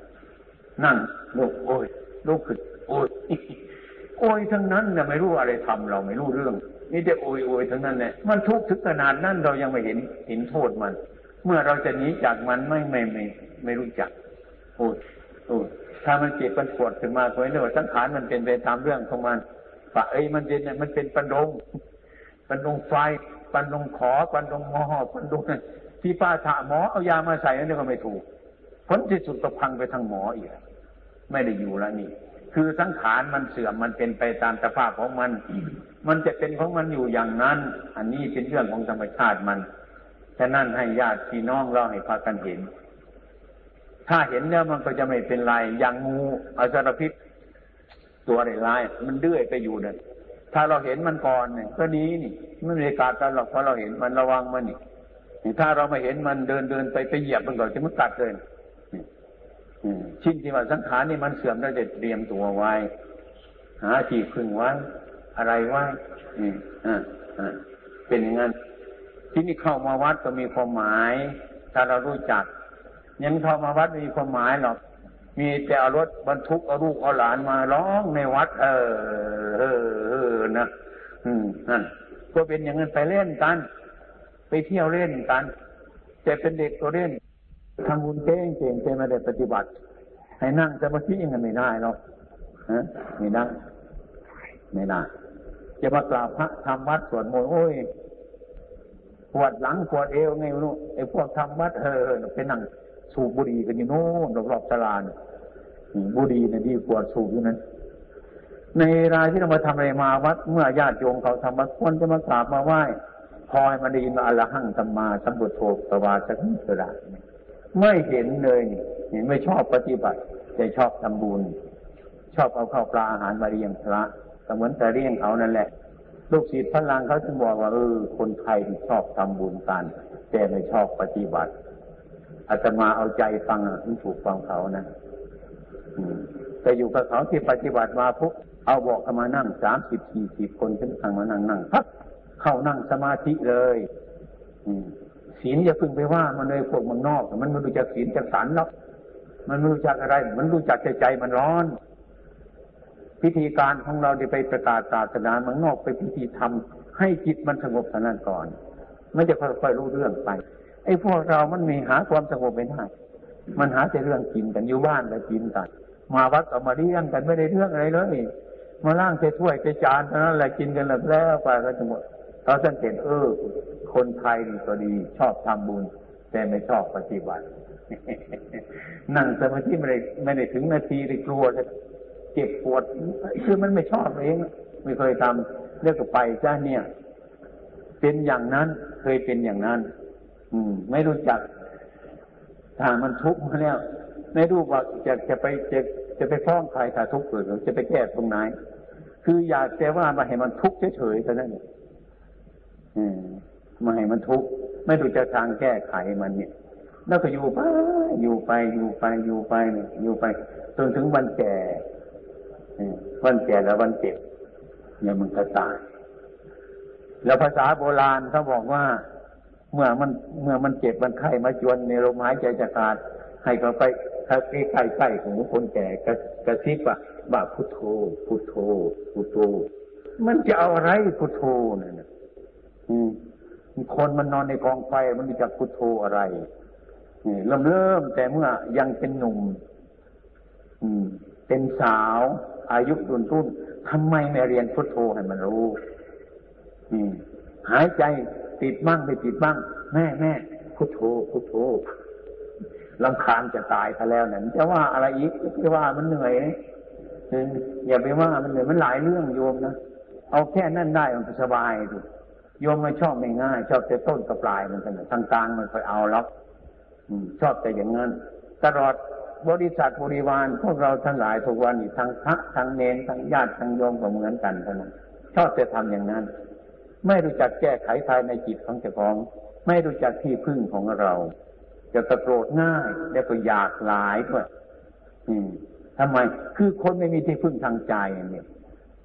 นั่งลุกโอ้ยลุกขึ้นโอ้ยโอ้ยทั้งนั้นเนี่ยไม่รู้อะไรทำเราไม่รู้เรื่องนี่จะโอยโอยทั้งนั้นเนี่ยมันทุกข์ถึงขนาดนั้นเรายังไม่เห็นเห็นโทษมัน เมื่อเราจะหนีจากมันไม่ไม่ไม่ ไม่รู้จักโอ้โอ้ ถ้ามันเจ็บมันปวดขึ้นมาคอยเรื่องสังขารมันเป็นไปตามเรื่องของมันปะเอ้ยมันเป็นเนี่ยมันเป็นปันดงปันดงไฟปันดงขอปันดงหมอปันดงที่ป้าถาหมอเอายามาใส่อันนี้ก็ไม่ถูกผลที่สุดก็พังไปทางหมออีกไม่ได้อยู่แล้วนี่ คือสังขารมันเสื่อมมันเป็นไปตามสภาพของมัน มันจะเป็นของมันอยู่อย่างนั้น อันนี้เป็นเรื่องของธรรมชาติมัน ฉะนั้นให้ญาติพี่น้องเราให้พากันเห็น ถ้าเห็นแล้วมันก็จะไม่เป็นไร อย่างงูอสารพิษตัวร้ายมันเดื้อยไปอยู่เนี่ยถ้าเราเห็นมันก่อนเนี่ยก็นี้นี่ไม่มีการตัดหรอกเพราะเราเห็นมันระวังมันนี่ถ้าเราไม่เห็นมันเดินเดินไปไปเหยียบมันก่อนจะมันกัดเลยชิ้นที่ว่าสังขารนี่มันเสื่อมเราจะเตรียมตัวไว้ หาที่พึ่งไว้ อะไรไว้อ่าอ่าเป็นอย่างนั้นที่นี่เข้ามาวัดก็มีความหมาย ถ้าเรารู้จัก ยังเข้ามาวัดมีความหมายหรอก มีแต่เอารถบรรทุกเอาลูกเอาหลานมาร้องในวัด เออเออเออนะอืมนั่นก็เป็นอย่างนั้นไปเล่นกัน ไปเที่ยวเล่นกันแต่เป็นเด็กตัวเล่นทำบุญเก่งเก่งแต่ไม่ได้ปฏิบัติ ให้นั่งสมาธิยังไงไม่ได้หรอกฮะไม่ได้ไม่ได้จะมากราบพระทำวัดสวดมนต์โอ้ยปวดหลังปวดเอวไงรู้ไอ้พวกทำวัดเออไปนั่ง สูบบุหรี่กันอยู่โน่นรอบๆตลาดบุหรี่เนี่ยดีกว่าสูบอยู่นั้น ในรายที่เรามาทำอะไรมาวัด เมื่อญาติโยมเขาทำวัดควรจะมากราบมาไหว้พอยมาดีมาอรหังสัมมาสัมพุทโธตวาสักนิดระไม่เห็นเลยนี่ไม่ชอบปฏิบัติแต่ชอบทำบุญ ชอบเอาข้าวปลาอาหารมาเลี้ยงพระเหมือนแต่เลี้ยงเขานั่นแหละ ลูกศิษย์พลังเขาจึงบอกว่าเออคนไทยชอบทำบุญกัน แต่ไม่ชอบปฏิบัติ อาตมาเอาใจฟังถึงถูกฟังเขานะแต่อยู่กับเขาที่ปฏิบัติมาปุ๊บเอาบอกเขามานั่งสามสิบสี่สิบคนขึ้นทางมานั่งนั่งพักเข้านั่งสมาธิเลยศีลอย่าพึ่งไปว่ามันเลยพวกมันนอก มันไม่รู้จักศีลจักสันหรอกมันไม่รู้จักอะไร มันรู้จักใจใจมันร้อน พิธีการของเราที่ไปประกาศศาสนามันนอกไปพิธีทำให้จิตมันสงบเท่านั้นก่อน ไม่จะค่อยๆรู้เรื่องไป ไอ้พวกเรามันมีหาความสงบไม่ได้มันหาแต่เรื่องกินกันอยู่บ้านแล้วกินกัน มาวัดก็มาเลี้ยงกันไม่ได้เรื่องอะไรเลยมาล่างใส่ถ้วยใส่จานเท่านั้นแหละกินกันแล้วไปก็จะหมดเราสังเกตเออ คนไทยนี่ก็ดีชอบทำบุญ แต่ไม่ชอบปฏิบัตินั่งสมาธิไม่ได้ไม่ได้ถึงนาทีเลยกลัวจะเจ็บปวดคือมันไม่ชอบเอง ไม่เคยทำเรียกไปจ้าเนี่ย เป็นอย่างนั้นเคยเป็นอย่างนั้น อืม ไม่รู้จักถ้ามันทุกข์มาแล้วไม่รู้ว่าจะจะไปจะจะไปฟ้องใครถ้าทุกข์เกิดจะไปแก้ตรงไหน คืออยากแต่ว่ามาให้มันทุกข์เฉยๆเท่านั้นอืมมาให้มันทุกข์ไม่รู้จะทางแก้ไขมันเนี่ย แล้วก็อยู่ไปอยู่ไปอยู่ไปอยู่ไปเนี่ยอยู่ไปจนถึงวันแก่วันแก่แล้ววันเจ็บเนี่ยมันก็ตาย แล้วภาษาโบราณเขาบอกว่า เมื่อมันเมื่อมันเจ็บมันไข้มาจวนในลมหายใจจะขาดให้เขาไปถ้าใกล้ใกล้ของคนแก่กระกระซิบว่าบ่าพุทโธพุทโธพุทโธมันจะเอาอะไรพุทโธเนี่ยอืมคนมันนอนในกองไฟมันจะพุทโธอะไรเริ่มเริ่มแต่เมื่อยังเป็นหนุ่ม อืม เป็นสาว อายุรุ่นรุ่นทำไมไม่เรียนพุทโธให้มันรู้ อืม หายใจ ติดบ้างไม่ติดบ้าง แม่แม่พุทโธพุทโธลำคาญจะตายซะแล้วนั่นจะว่าอะไรอีกจะว่ามันเหนื่อยอย่าไปว่ามันเหนื่อยมันหลายเรื่องโยมนะเอาแค่นั่นได้มันสบายดูโยมไม่ชอบไม่ง่าย ชอบแต่ต้นกับปลายมันกันทางกลางมันคอยเอาล็อกชอบแต่อย่างนั้นตลอดบริษัทบริวารพวกเราทั้งหลายทุกวันนี้ทั้งพระทั้งเนรทั้งญาติทั้งโยมก็เหมือนกันเท่านั้นชอบแต่ทำอย่างนั้น ไม่รู้จักแก้ไขภายในจิตของเจ้าของ ไม่รู้จักที่พึ่งของเรา จะตะโกรธง่าย แล้วก็อยากหลายด้วยอืมทำไม คือคนไม่มีที่พึ่งทางใจเนี่ย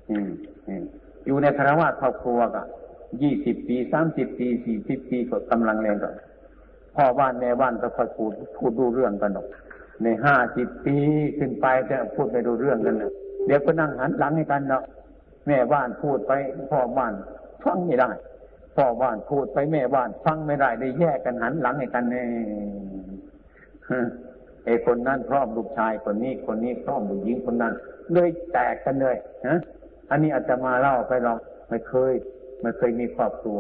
อืมอืมอยู่ในคารวะครอบครัวก็ยี่สิบปีสามสิบปีสี่สิบปีก็กำลังแรงก่อนพ่อบ้านแม่บ้านก็คอยพูดพูดดูเรื่องกันหรอกในห้าสิบปีขึ้นไปจะพูดไม่ดูเรื่องกันนะเดี๋ยวก็นั่งหันหลังให้กันเนาะแม่บ้านพูดไปพ่อบ้าน ฟังไม่ได้พ่อบ้านพูดไปแม่บ้าน ฟังไม่ได้ได้แยกกันหันหลังให้กันเนี่ยไอ้คนนั้นพร้อมลูกชายคนนี้คนนี้พร้อมลูกหญิงคนนั้นเลยแตกกันเลยฮะอันนี้อาจจะมาเล่าไปเราไม่เคยไม่เคยมีครอบครัว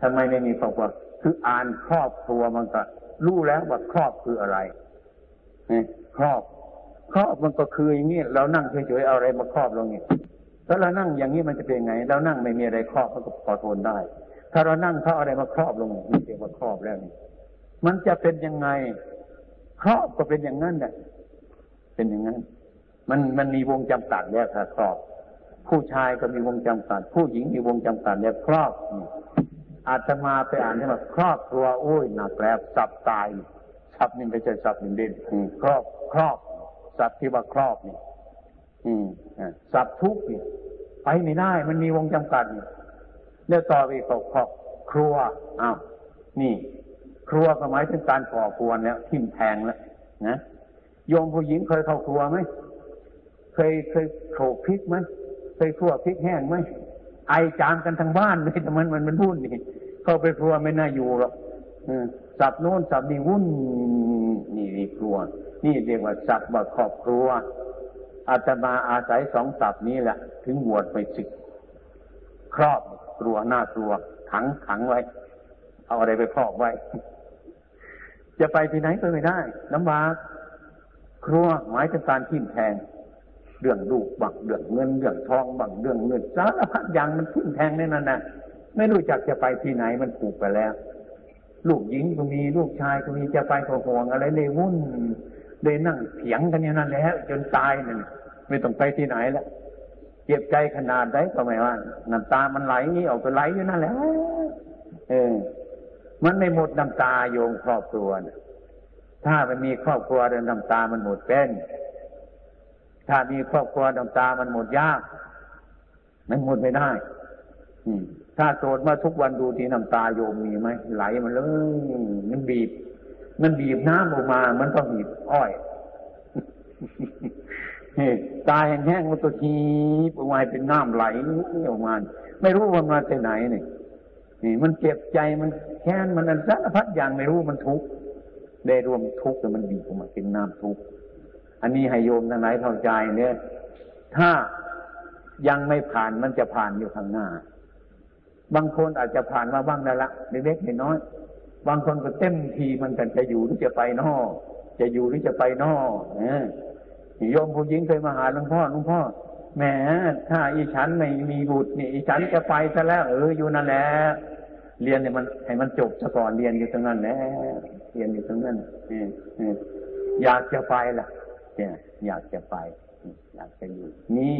ทำไมไม่มีครอบครัวคืออ่านครอบครัวมันก็รู้แล้วว่าครอบคืออะไรครอบครอบมันก็คืออย่างนี้เรานั่งเฉยๆเอาอะไรมาครอบลงเนี่ย ถ้าเรานั่งอย่างนี้มันจะเป็นไง เรานั่งไม่มีอะไรครอบมันก็พอทนได้ ถ้าเรานั่งเขาอะไรมาครอบลงนี่เรียกว่าครอบแล้วนี่มันจะเป็นยังไงครอบก็เป็นอย่างนั้นแหละเป็นอย่างนั้น มันมันมีวงจำกัดแล้วค่ะครอบ ผู้ชายก็มีวงจำกัด ผู้หญิงมีวงจำกัดแล้วครอบอาตมาไปอ่านที่ว่าครอบครัวโอ้ยหนักแล้วสับตายสับนี่ไม่ใช่สับหนึ่งเด่นครอบครอบสับที่ว่าครอบนี่ อืมสับทุกข์ไปไม่ได้ มันมีวงจำกัดเนี่ยต่อไปก็ครอบครัวอ้าวนี่ ครัวก็หมายถึงการก่อกวนแล้วทิ่มแทงแล้วนะโยมผู้หญิงเคยเข้าครัวไหมเคยเคยโขลกพริกไหมเคยคั่วพริกแห้งไหมไอจามกันทั้งบ้านเลยแต่มันมันมันวุ่นนี่เข้าไปครัวไม่น่าอยู่หรอกสับโน้นสับนี่วุ่นนี่นี่ครัว นี่เรียกว่าสับว่าครอบครัว อาตมาอาศัยสองสับนี้แหละ ถึงบวชไปศึก ครอบครัวหน้าครัว ขังขังไว้ เอาอะไรไปครอบไว้ จะไปที่ไหนก็ไม่ได้ลำบากครัวหมายถึงการทิ่มแทง เรื่องลูกบังเรื่องเงินเรื่องทองบังเรื่องเงินสารพัดอย่างมันทิ่มแทงในนั้นนะไม่รู้จักจะไปที่ไหนมันผูกไปแล้ว ลูกหญิงก็มีลูกชายก็มีจะไปก็ห่วงอะไรเลยวุ่น เลยนั่งเถียงกันอย่างนั้นแล้วจนตายนั่นไม่ต้องไปที่ไหนแล้วเจ็บใจขนาดไหนก็ไม่ว่าน้ำตามันไหลออกไปไหลอยู่นั่นแหละเออ มันไม่หมดน้ำตาโยมครอบครัวนะถ้ามันมีครอบครัวเดินน้ำตามันหมดเป็น ถ้ามีครอบครัวน้ำตามันหมดยาก มันหมดไม่ได้ถ้าโสดมาทุกวันดูที่น้ำตาโยมมีไหมไหลมันเลยมันบีบ มันบีบน้ำออกมา มันก็บีบอ้อยตายแห้งๆมันตัวทีออกมาเป็นน้ำไหลออกมา ไม่รู้ว่ามาจากไหนนี่นี่มันเจ็บใจมันแค้นมันอันสารพัดอย่างไม่รู้มันทุกข์ได้รวมทุกข์แต่มันบีบออกมาเป็นน้ำทุกข์อันนี้ให้โยมทั้งหลายเข้าใจเนี่ย ถ้ายังไม่ผ่านมันจะผ่านอยู่ข้างหน้า บางคนอาจจะผ่านมาบ้างแล้วละเล็กๆน้อย บางคนก็เต็มทีมันกันจะอยู่หรือจะไปนอกจะอยู่หรือจะไปนอกเนี่ยโยมผู้หญิงเคยมาหาหลวงพ่อหลวงพ่อแหมถ้าอีฉันไม่มีบุตรนี่อีฉันจะไปซะแล้วเอออยู่นั่นแหละเรียนเนี่ยมันให้มันจบซะก่อนเรียนอยู่ตรงนั้นแหละเรียนอยู่ตรงนั้นอยากจะไปล่ะเนี่ยอยากจะไป อยากจะอยู่ นี่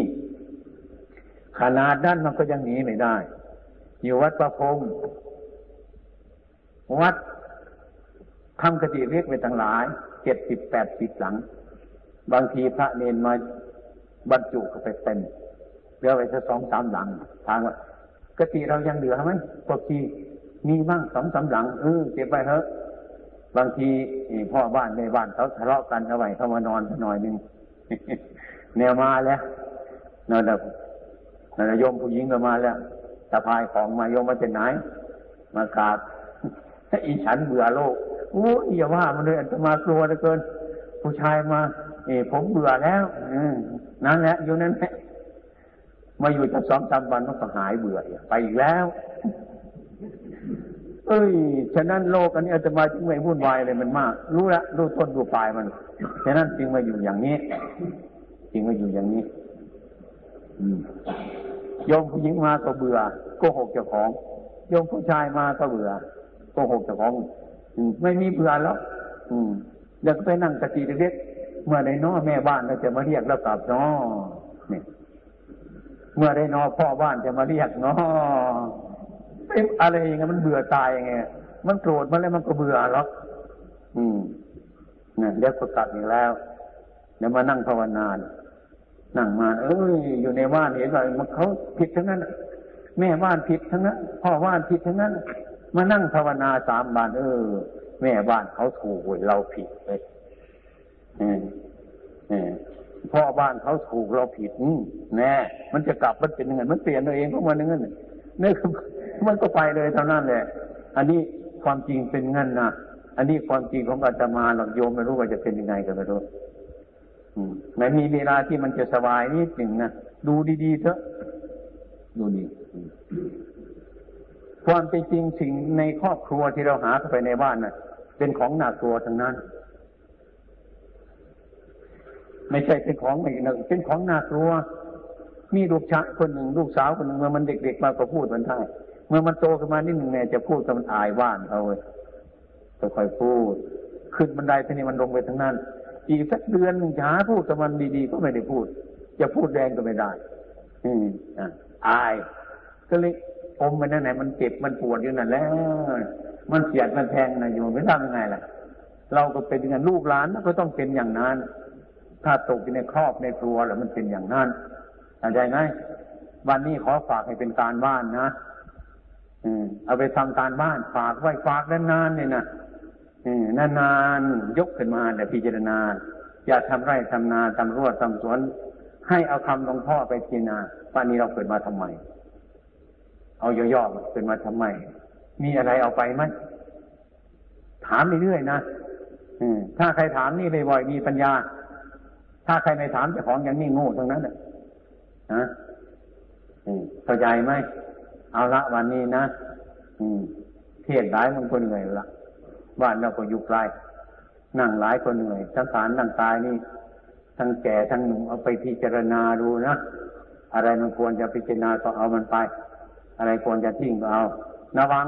ขนาดนั้นมันก็ยังหนีไม่ได้ อยู่วัดประพง วัดทำกติเรียกไปทั้งหลายเจ็ดสิบแปดสิบหลัง บางทีพระเนนมาบรรจุก็ไปเต็มเหลือไว้แค่สองสามหลัง ทางว่ากติเรายังเหลือไหมปกติมีบ้างสองสามหลังเออเก็บไปเถอะบางทีพ่อบ้านในบ้านเขาทะเลาะกันเอาไว้เขามานอนหน่อยหนึ่งแนวมาแล้วนั่นแหละนั่นโยมผู้หญิงก็มาแล้วสะพายของมาโยมมาจากไหน มากราบ อีฉันเบื่อโลกโอ้ยอย่าว่ามันเลยอันตมากลัวเหลือเกิน ผู้ชายมา เอผมเบื่อแล้วนั่นแหละอยู่นั้นแหละมาอยู่จะสองสามวันมันก็หายเบื่อไปอีกแล้ว เอ้ยฉะนั้นโลกอันนี้อาจจะมาจึงไม่วุ่นวายเลยมันมาก รู้ละรู้ต้นรู้ปลายมันฉะนั้นจึงมาอยู่อย่างนี้จึงมาอยู่อย่างนี้โยมผู้หญิงมาก็เบื่อโกหกเจ้าของโยมผู้ชายมาก็เบื่อ โกหกเจ้าของไม่มีเบื่อแล้ว อืมเดี๋ยวก็ไปนั่งกตีเล็กเมื่อในน้อแม่บ้านเราจะมาเรียกแล้วกลับน้อเนี่ยเมื่อได้นอพ่อบ้านจะมาเรียกน้ออะไรอย่างเงี้ยมันเบื่อตายยังไงมันโกรธมาแล้วมันก็เบื่อหรอกอืมเนี่ยเดี๋ยวก็กลับอีกแล้วเดี๋ยวมานั่งภาวนานั่งมา เอ้ยอยู่ในบ้านเห็นว่ามันเขาผิดทั้งนั้น แม่บ้านผิดทั้งนั้นพ่อบ้านผิดทั้งนั้น มานั่งภาวนาสามบานเออ แม่บ้านเขาถูกเราผิดเลยพ่อบ้านเขาถูกเราผิดแน่มันจะกลับมันเป็นยังไงมันเปลี่ยนตัวเองก็มันอย่างนั้นนี่คือมันก็ไปเลยเท่านั้นแหละ อันนี้ความจริงเป็นเงั้นนะอันนี้ความจริงของอาตมาหลักโยมไม่รู้ว่าจะเป็นยังไงกันไม่รู้ไม่มีเวลาที่มันจะสบายนิดหนึ่งนะดูดีๆเถอะดูดี ความเป็นจริงสิ่งในครอบครัวที่เราหาเข้าไปในบ้านนะ่ะ เป็นของหนักตัวทั้งนั้น ไม่ใช่เป็นของไม่หนึ่งเป็นของหน่ากลัวมีลูกชายคนหนึ่งลูกสาวคนหนึ่งเมื่อมันเด็กๆมาก็พูดมันได้เมื่อมันโตขึ้นมานิดหนึ่งเนี่ยจะพูดกับมันอายว่านเอาเลยค่อยพูด ขึ้นบันไดทีนี้มันลงไปทั้งนั้น อีกสักเดือนหาพูดกับมันดีๆก็ไม่ได้พูด จะพูดแรงก็ไม่ได้ อืมอ่าอายก็เลย อมมันนั่นไหนมันเจ็บมันปวดอยู่นั่นแล้ว มันเสียดมันแทงนะอยู่ไม่ทำยังไงล่ะ เราก็เป็นอย่างนั้นลูกหลานก็ต้องเป็นอย่างนั้น ถ้าตกอยู่ในครอบในครัวแล้วมันเป็นอย่างนั้นเข้าใจไหมวันนี้ขอฝากให้เป็นการบ้านนะอืมเอาไปทำการบ้านฝากไว้ฝากนานๆเนี่ยนะนานๆยกขึ้นมาแต่พิจารณา อย่าทำไร่ทำนาทำรั้วทำสวน ให้เอาคำหลวงพ่อไปพิจารณาว่านี้เราเกิดมาทำไม เอาย่อๆเกิดมาทำไม มีอะไรเอาไปไหมถามเรื่อยๆนะถ้าใครถามนี่บ่อยๆมีปัญญา ถ้าใครไม่ถามจะของอย่างนี้โง่ทั้งนั้นนะเข้าใจไหมเอาละวันนี้นะอืเทศหลายมันคนเหนื่อยละบ้านเราก็อยู่ไกลนั่งหลายคนเหนื่อยทั้งฐานทั้งตายนี่ทั้งแก่ทั้งหนุ่มเอาไปพิจารณาดูนะอะไรมันควรจะพิจารณาก็เอามันไป อะไรควรจะทิ้งก็เอาระวัง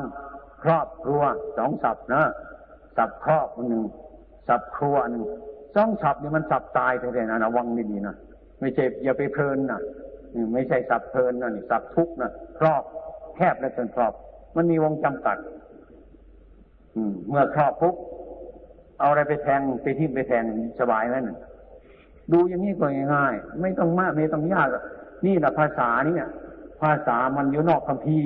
ครอบครัวสองสับนะสับครอบหนึ่งสับครัวหนึ่งสองสับนี่มันสับตายแท้ๆนะระวังดีๆนะไม่ใช่อย่าไปเพลินนะไม่ใช่สับเพลินนะนี่สับทุกนะครอบแคบและจนครอบ มันมีวงจำกัด อืม เมื่อครอบปุ๊บเอาอะไรไปแทงไปทิ่มไปแทงสบายไหมนดูอย่างนี้ก็ง่ายๆไม่ต้องมากไม่ต้องยากนี่แหละภาษาเนี่ย ภาษามันอยู่นอกคัมภี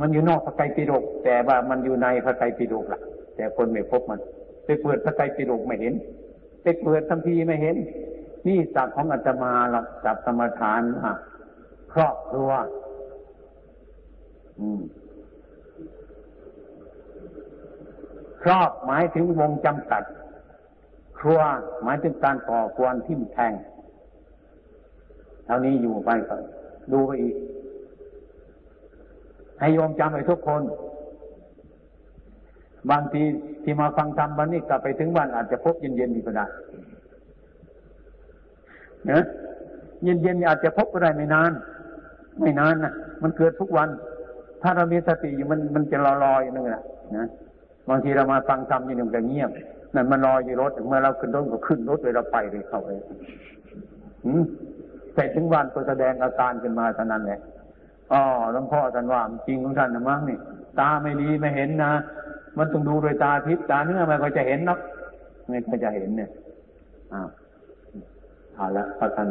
มันอยู่นอกพระไตรปิฎกแต่ว่ามันอยู่ในพระไตรปิฎกล่ะ แต่คนไม่พบมันไปเปิดพระไตรปิฎกไม่เห็นไปเปิดคัมภีไม่เห็น นี่ศัพท์ของอาตมาหลักศัพท์ธรรมทานอะครอบครัว อืมครอบหมายถึงวงจำกัด ครัวหมายถึงการก่อกวนทิ่มแทงเท่านี้อยู่ไปก่อน ดูไปอีก ให้โยมจำไปทุกคน บางทีที่มาฟังธรรมวันนี้กลับไปถึงบ้านอาจจะพบเย็นๆดีก็ได้เนะเย็นๆอาจจะพบก็ได้ไม่นาน ไม่นานนะมันเกิดทุกวัน ถ้าเรามีสติอยู่มันมันจะรอรออย่างนึงนะนะบางทีเรามาฟังธรรมนี่มันก็เงียบนั่นมันรอยอยู่รถเมื่อเราขึ้นรถก็ขึ้นรถเลยเราไปเลยเข้าเลย แต่ถึงวันก็แสดงอาการขึ้นมาเท่านั้นแหละอ๋อหลวงพ่อท่านว่าจริงของท่านนะมั้งนี่ ตาไม่ดีไม่เห็นนะ มันต้องดูโดยตาทิพย์ตาเนื้อมันก็จะเห็นนักไม่ก็จะเห็นเนี่ยอ้าวเอาละพระท่าน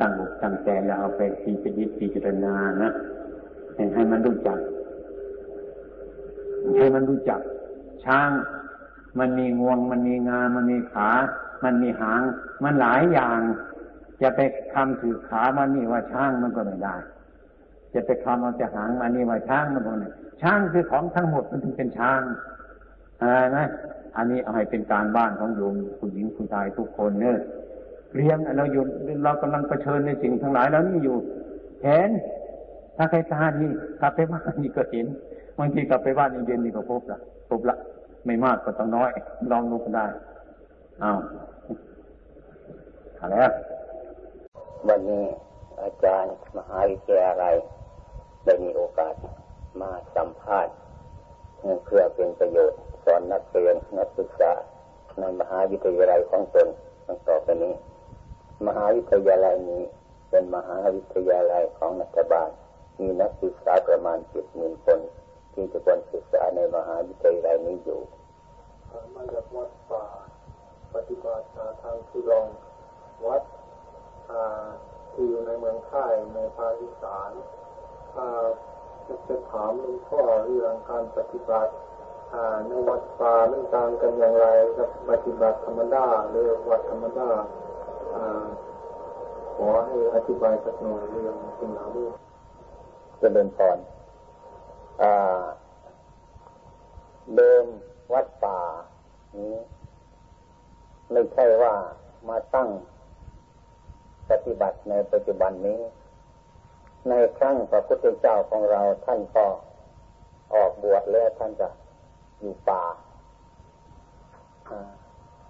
ตั้งอกตั้งใจแล้วเอาไปพิจารพิจารณานะให้มันรู้จักให้มันรู้จัก ช้าง มันมีงวง มันมีงา มันมีขา มันมีหาง มันหลายอย่าง จะไปคำถือขามันนี่ว่าช้างมันก็ไม่ได้ จะไปคำเอาจะหางมันนี่ว่าช้างมันก็ไม่ได้ช้างคือของทั้งหมดมันถึงเป็นช้างอะไรนะอันนี้เอาให้เป็นการบ้านของโยมผู้หญิงผู้ชายทุกคนเนอะเรียนเราอยู่เรากำลังเผชิญในสิ่งทั้งหลายแล้วนี่อยู่เห็นถ้าใครตาดีถ้าไปบ้านนี่ก็เห็นบางทีกลับไปบ้านเย็นๆนี่ก็พบละพบละ ไม่มากก็ต้องน้อย ลองดูก็ได้อ้าวอะไร วันนี้อาจารย์มหาวิทยาลัยได้มีโอกาสมาสัมภาษณ์เพื่อเป็นประโยชน์ สอนนักเรียนนักศึกษาในมหาวิทยาลัยของตนตั้งต่อไปนี้ มหาวิทยาลัยนี้เป็นมหาวิทยาลัยของรัฐบาล มีนักศึกษาประมาณเจ็ดหมื่นคน ที่จะควรศึกษาในมหาวิทยาลัยนี้อยู่มาจากวัดป่าปฏิบัติทางทุดงวัด ที่อยู่ในเมืองค่ายในภาคอีสานจะจะถามหลวงพ่อเรื่องการปฏิบัติในวัดป่ามันต่างกันอย่างไรกับปฏิบัติธรรมดาหรือวัดธรรมดาขอให้อธิบายสักหน่อยเรื่องสิ่งเหล่านี้จะเดินพรเดิมวัดป่านี้ไม่ใช่ว่ามาตั้ง ปฏิบัติในปัจจุบันนี้ ในครั้งพระพุทธเจ้าของเราท่านก็ออกบวชแล้วท่านจะอยู่ป่า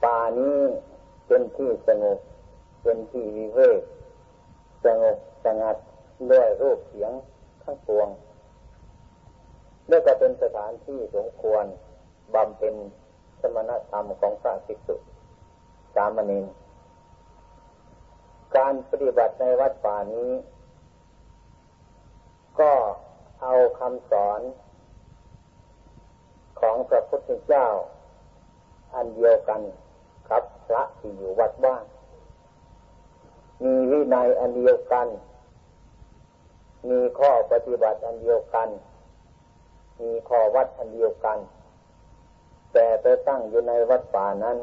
ป่านี้เป็นที่สงบเป็นที่วิเวกสงบสงัดด้วยรูปเสียงทั้งปวงด้วยก็เป็นสถานที่สมควรบำเพ็ญสมณธรรมของพระภิกษุสามเณร การปฏิบัติในวัดป่านี้ ก็เอาคำสอนของพระพุทธเจ้า อันเดียวกันครับพระที่อยู่วัดบ้านมีวินัยอันเดียวกัน มีข้อปฏิบัติอันเดียวกัน มีข้อวัดอันเดียวกัน แต่ไปตั้งอยู่ในวัดป่านั้น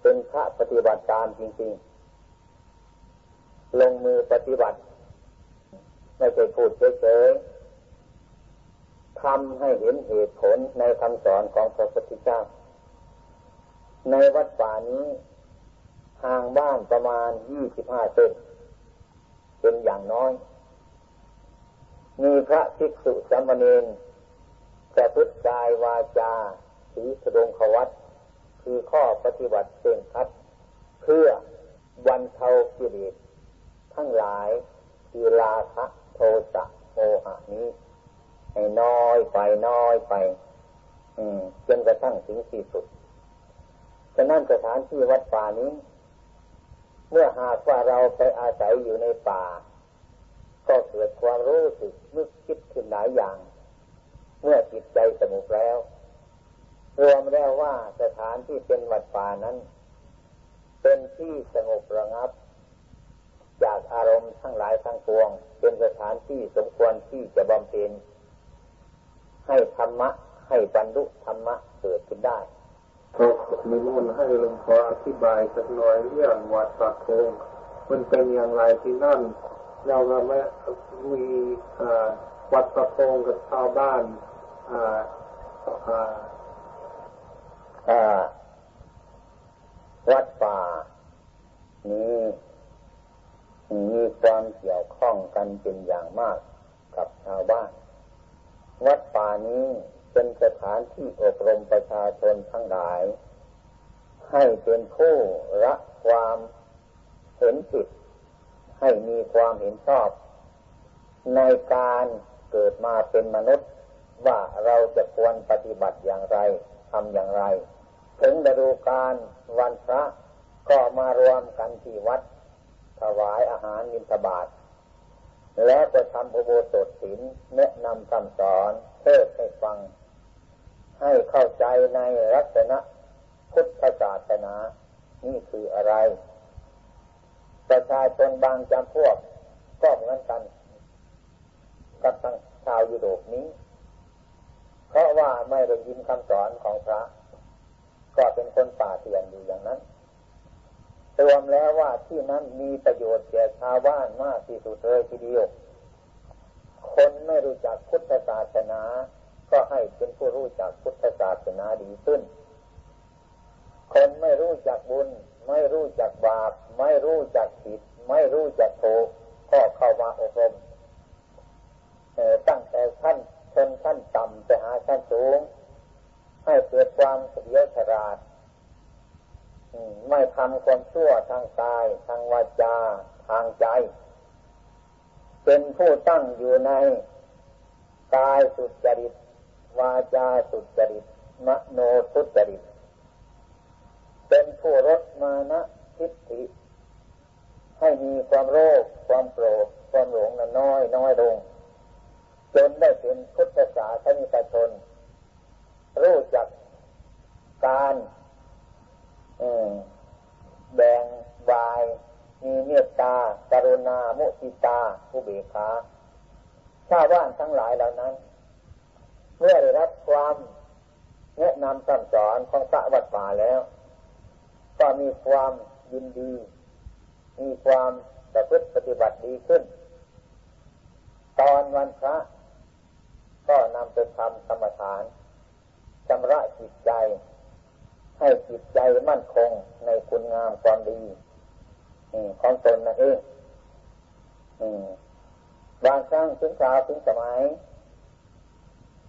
เป็นพระปฏิบัติตามจริงๆ ลงมือปฏิบัติ ไม่ใช่พูดเฉยๆทำให้เห็นเหตุผลในคำสอนของพระพุทธเจ้า ในวัดป่านี้ทางบ้านประมาณยี่สิบห้าเซนเป็นอย่างน้อย มีพระภิกษุสามเณรจะพุทธกายวาจาสีสดงขวัตคือข้อปฏิบัติเ่นคัด เพื่อวันเทากิเลส ทั้งหลายคือลาคะโทสะโมหะนี้ ให้น้อยไปน้อยไป อืมจนกระทั่งถึงที่สุดฉะนั้นสถานที่วัดป่านี้ เมื่อหากว่าเราไปอาศัยอยู่ในป่า ก็เกิดความรู้สึกนึกคิดขึ้นหลายอย่าง เมื่อจิตใจสงบแล้ว รวมแล้วว่าสถานที่เป็นวัดป่านั้น เป็นที่สงบระงับ จากอารมณ์ทั้งหลายทั้งปวง เป็นสถานที่สมควรที่จะบำเพ็ญให้ธรรมะ ให้บรรลุธรรมะเกิดขึ้นได้ก็มีมุ่นให้หลวงพ่ออธิบายสักหน่อยเรื่องวัดปักโคงมันเป็นอย่างไรที่นั่น เราก็ไม่มีวัดประโคงกับชาวบ้านวัดป่านี้ มีความเกี่ยวข้องกันเป็นอย่างมากกับชาวบ้าน วัดป่านี้เป็นสถานที่อบรมประชาชนทั้งหลาย ให้เป็นผู้รักความเห็นผิดให้มีความเห็นชอบ ในการเกิดมาเป็นมนุษย์ว่าเราจะควรปฏิบัติอย่างไรทำอย่างไร ถึงฤดูการวันพระก็มารวมกันที่วัด วายอาหารมินทบาท และจะทำอุโบสถศีลแนะนำคำสอนเทศให้ฟัง ให้เข้าใจในรัตนะพุทธศาสนา นี่คืออะไร ประชาชนบางจำพวกก็เหมือนกันกับทางชาวยุโรปนี้ เพราะว่าไม่ได้ยินคำสอนของพระ ก็เป็นคนป่าเถื่อนอยู่อย่างนั้น รวมแล้วว่าที่นั้นมีประโยชน์แก่ชาวบ้านมากที่สุดเลยทีเดียว คนไม่รู้จักพุทธศาสนา ก็ให้เป็นผู้รู้จักพุทธศาสนาดีขึ้น คนไม่รู้จักบุญ ไม่รู้จักบาป ไม่รู้จักผิด ไม่รู้จักโทก็เข้ามาอบรมตั้งแต่ขั้นชนขั้นต่ำไปหาขั้นสูง ให้เกิดความเสียฉลาด ไม่ทำความชั่วทางกาย ทางวาจา ทางใจ เป็นผู้ตั้งอยู่ในกายสุจริต วาจาสุจริต มโนสุจริต เป็นผู้ลดมานะทิฏฐิ ให้มีความโลภความโกรธความหลงน้อยน้อยลง จนได้เป็นพุทธศาสนิกชน รู้จักการ แบ่งบาย มีเมตตา กรุณา มุติตาผู้เบิกขาชาวบ้านทั้งหลายเหล่านั้น เมื่อได้รับความแนะนำสั่งสอนของพระวัดป่าแล้ว ก็มีความยินดี มีความประพฤติปฏิบัติดีขึ้น ตอนวันพระก็นำไปทำกรรมฐานชำระจิตใจ ให้จิตใจมั่นคงในคุณงามความดีของตนนั่นเองบางครั้งถึงสาวถึงสมัย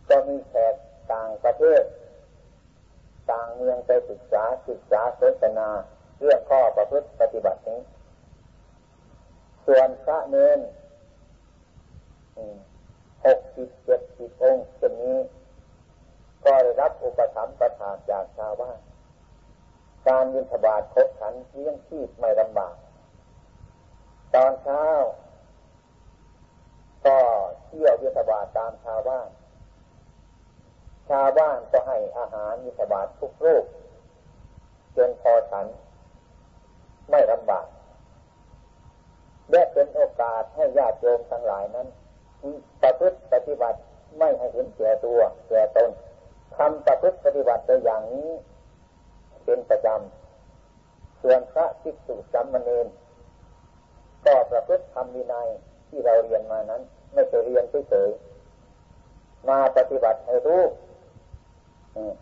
ก็มีแขกต่างประเทศ ต่างเมืองไปศึกษาศึกษาสนทนาเรื่องข้อประพฤติปฏิบัตินี้ ส่วนพระเนนหกสิบเจ็ดสิบองค์เช่นนี้ ก็ได้รับอุปถัมภ์ประทานจากชาวบ้าน การยินทบาทคบขันเลี้ยงชีพไม่ลำบาก ตอนเช้า ก็เที่ยวยินทบาทตามชาวบ้าน ชาวบ้านก็ให้อาหารยินทบาททุกรูปจนพอฉัน ไม่ลำบากและเป็นโอกาสให้ญาติโยมทั้งหลายนั้นประพฤติปฏิบัติไม่ให้เห็นแก่ตัวแก่ตนทำประพฤติปฏิบัติตัวอย่างนี้ เป็นประจำส่วนพระภิกษุสามเณรก็ประพฤติธรรมวินัยที่เราเรียนมานั้น ไม่เคยเรียนเฉยๆมาปฏิบัติให้รู้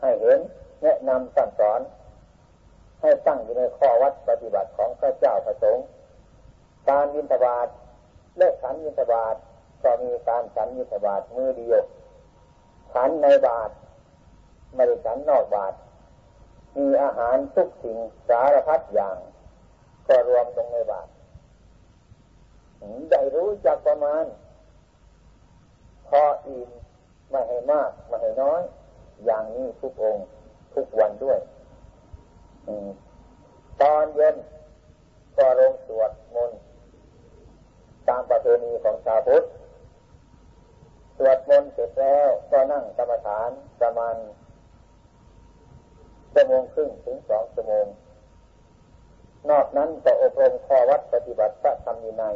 ให้เห็นแนะนำสั่งสอน ให้ตั้งอยู่ในข้อวัดปฏิบัติของพระเจ้าพระสงฆ์การยินทบาทเลิกฉันยินทบาทก็มีการฉันยินทบาทมือเดียวฉันในบาทไม่ได้ฉันนอกบาท มีอาหารทุกสิ่งสารพัดอย่าง ก็รวมลงในบาทได้รู้จักประมาณ พออิ่มไม่ให้มากไม่ให้น้อย อย่างนี้ทุกองค์ ทุกวันด้วยตอนเย็นก็ลงสวดมนต์ตามประเพณีของชาวพุทธสวดมนต์เสร็จแล้วก็นั่งกรรมฐานประมาณ ชั่วโมงครึ่งถึงสองชั่วโมง นอกนั้นก็อบรมข้อวัดปฏิบัติพระธรรมวินัย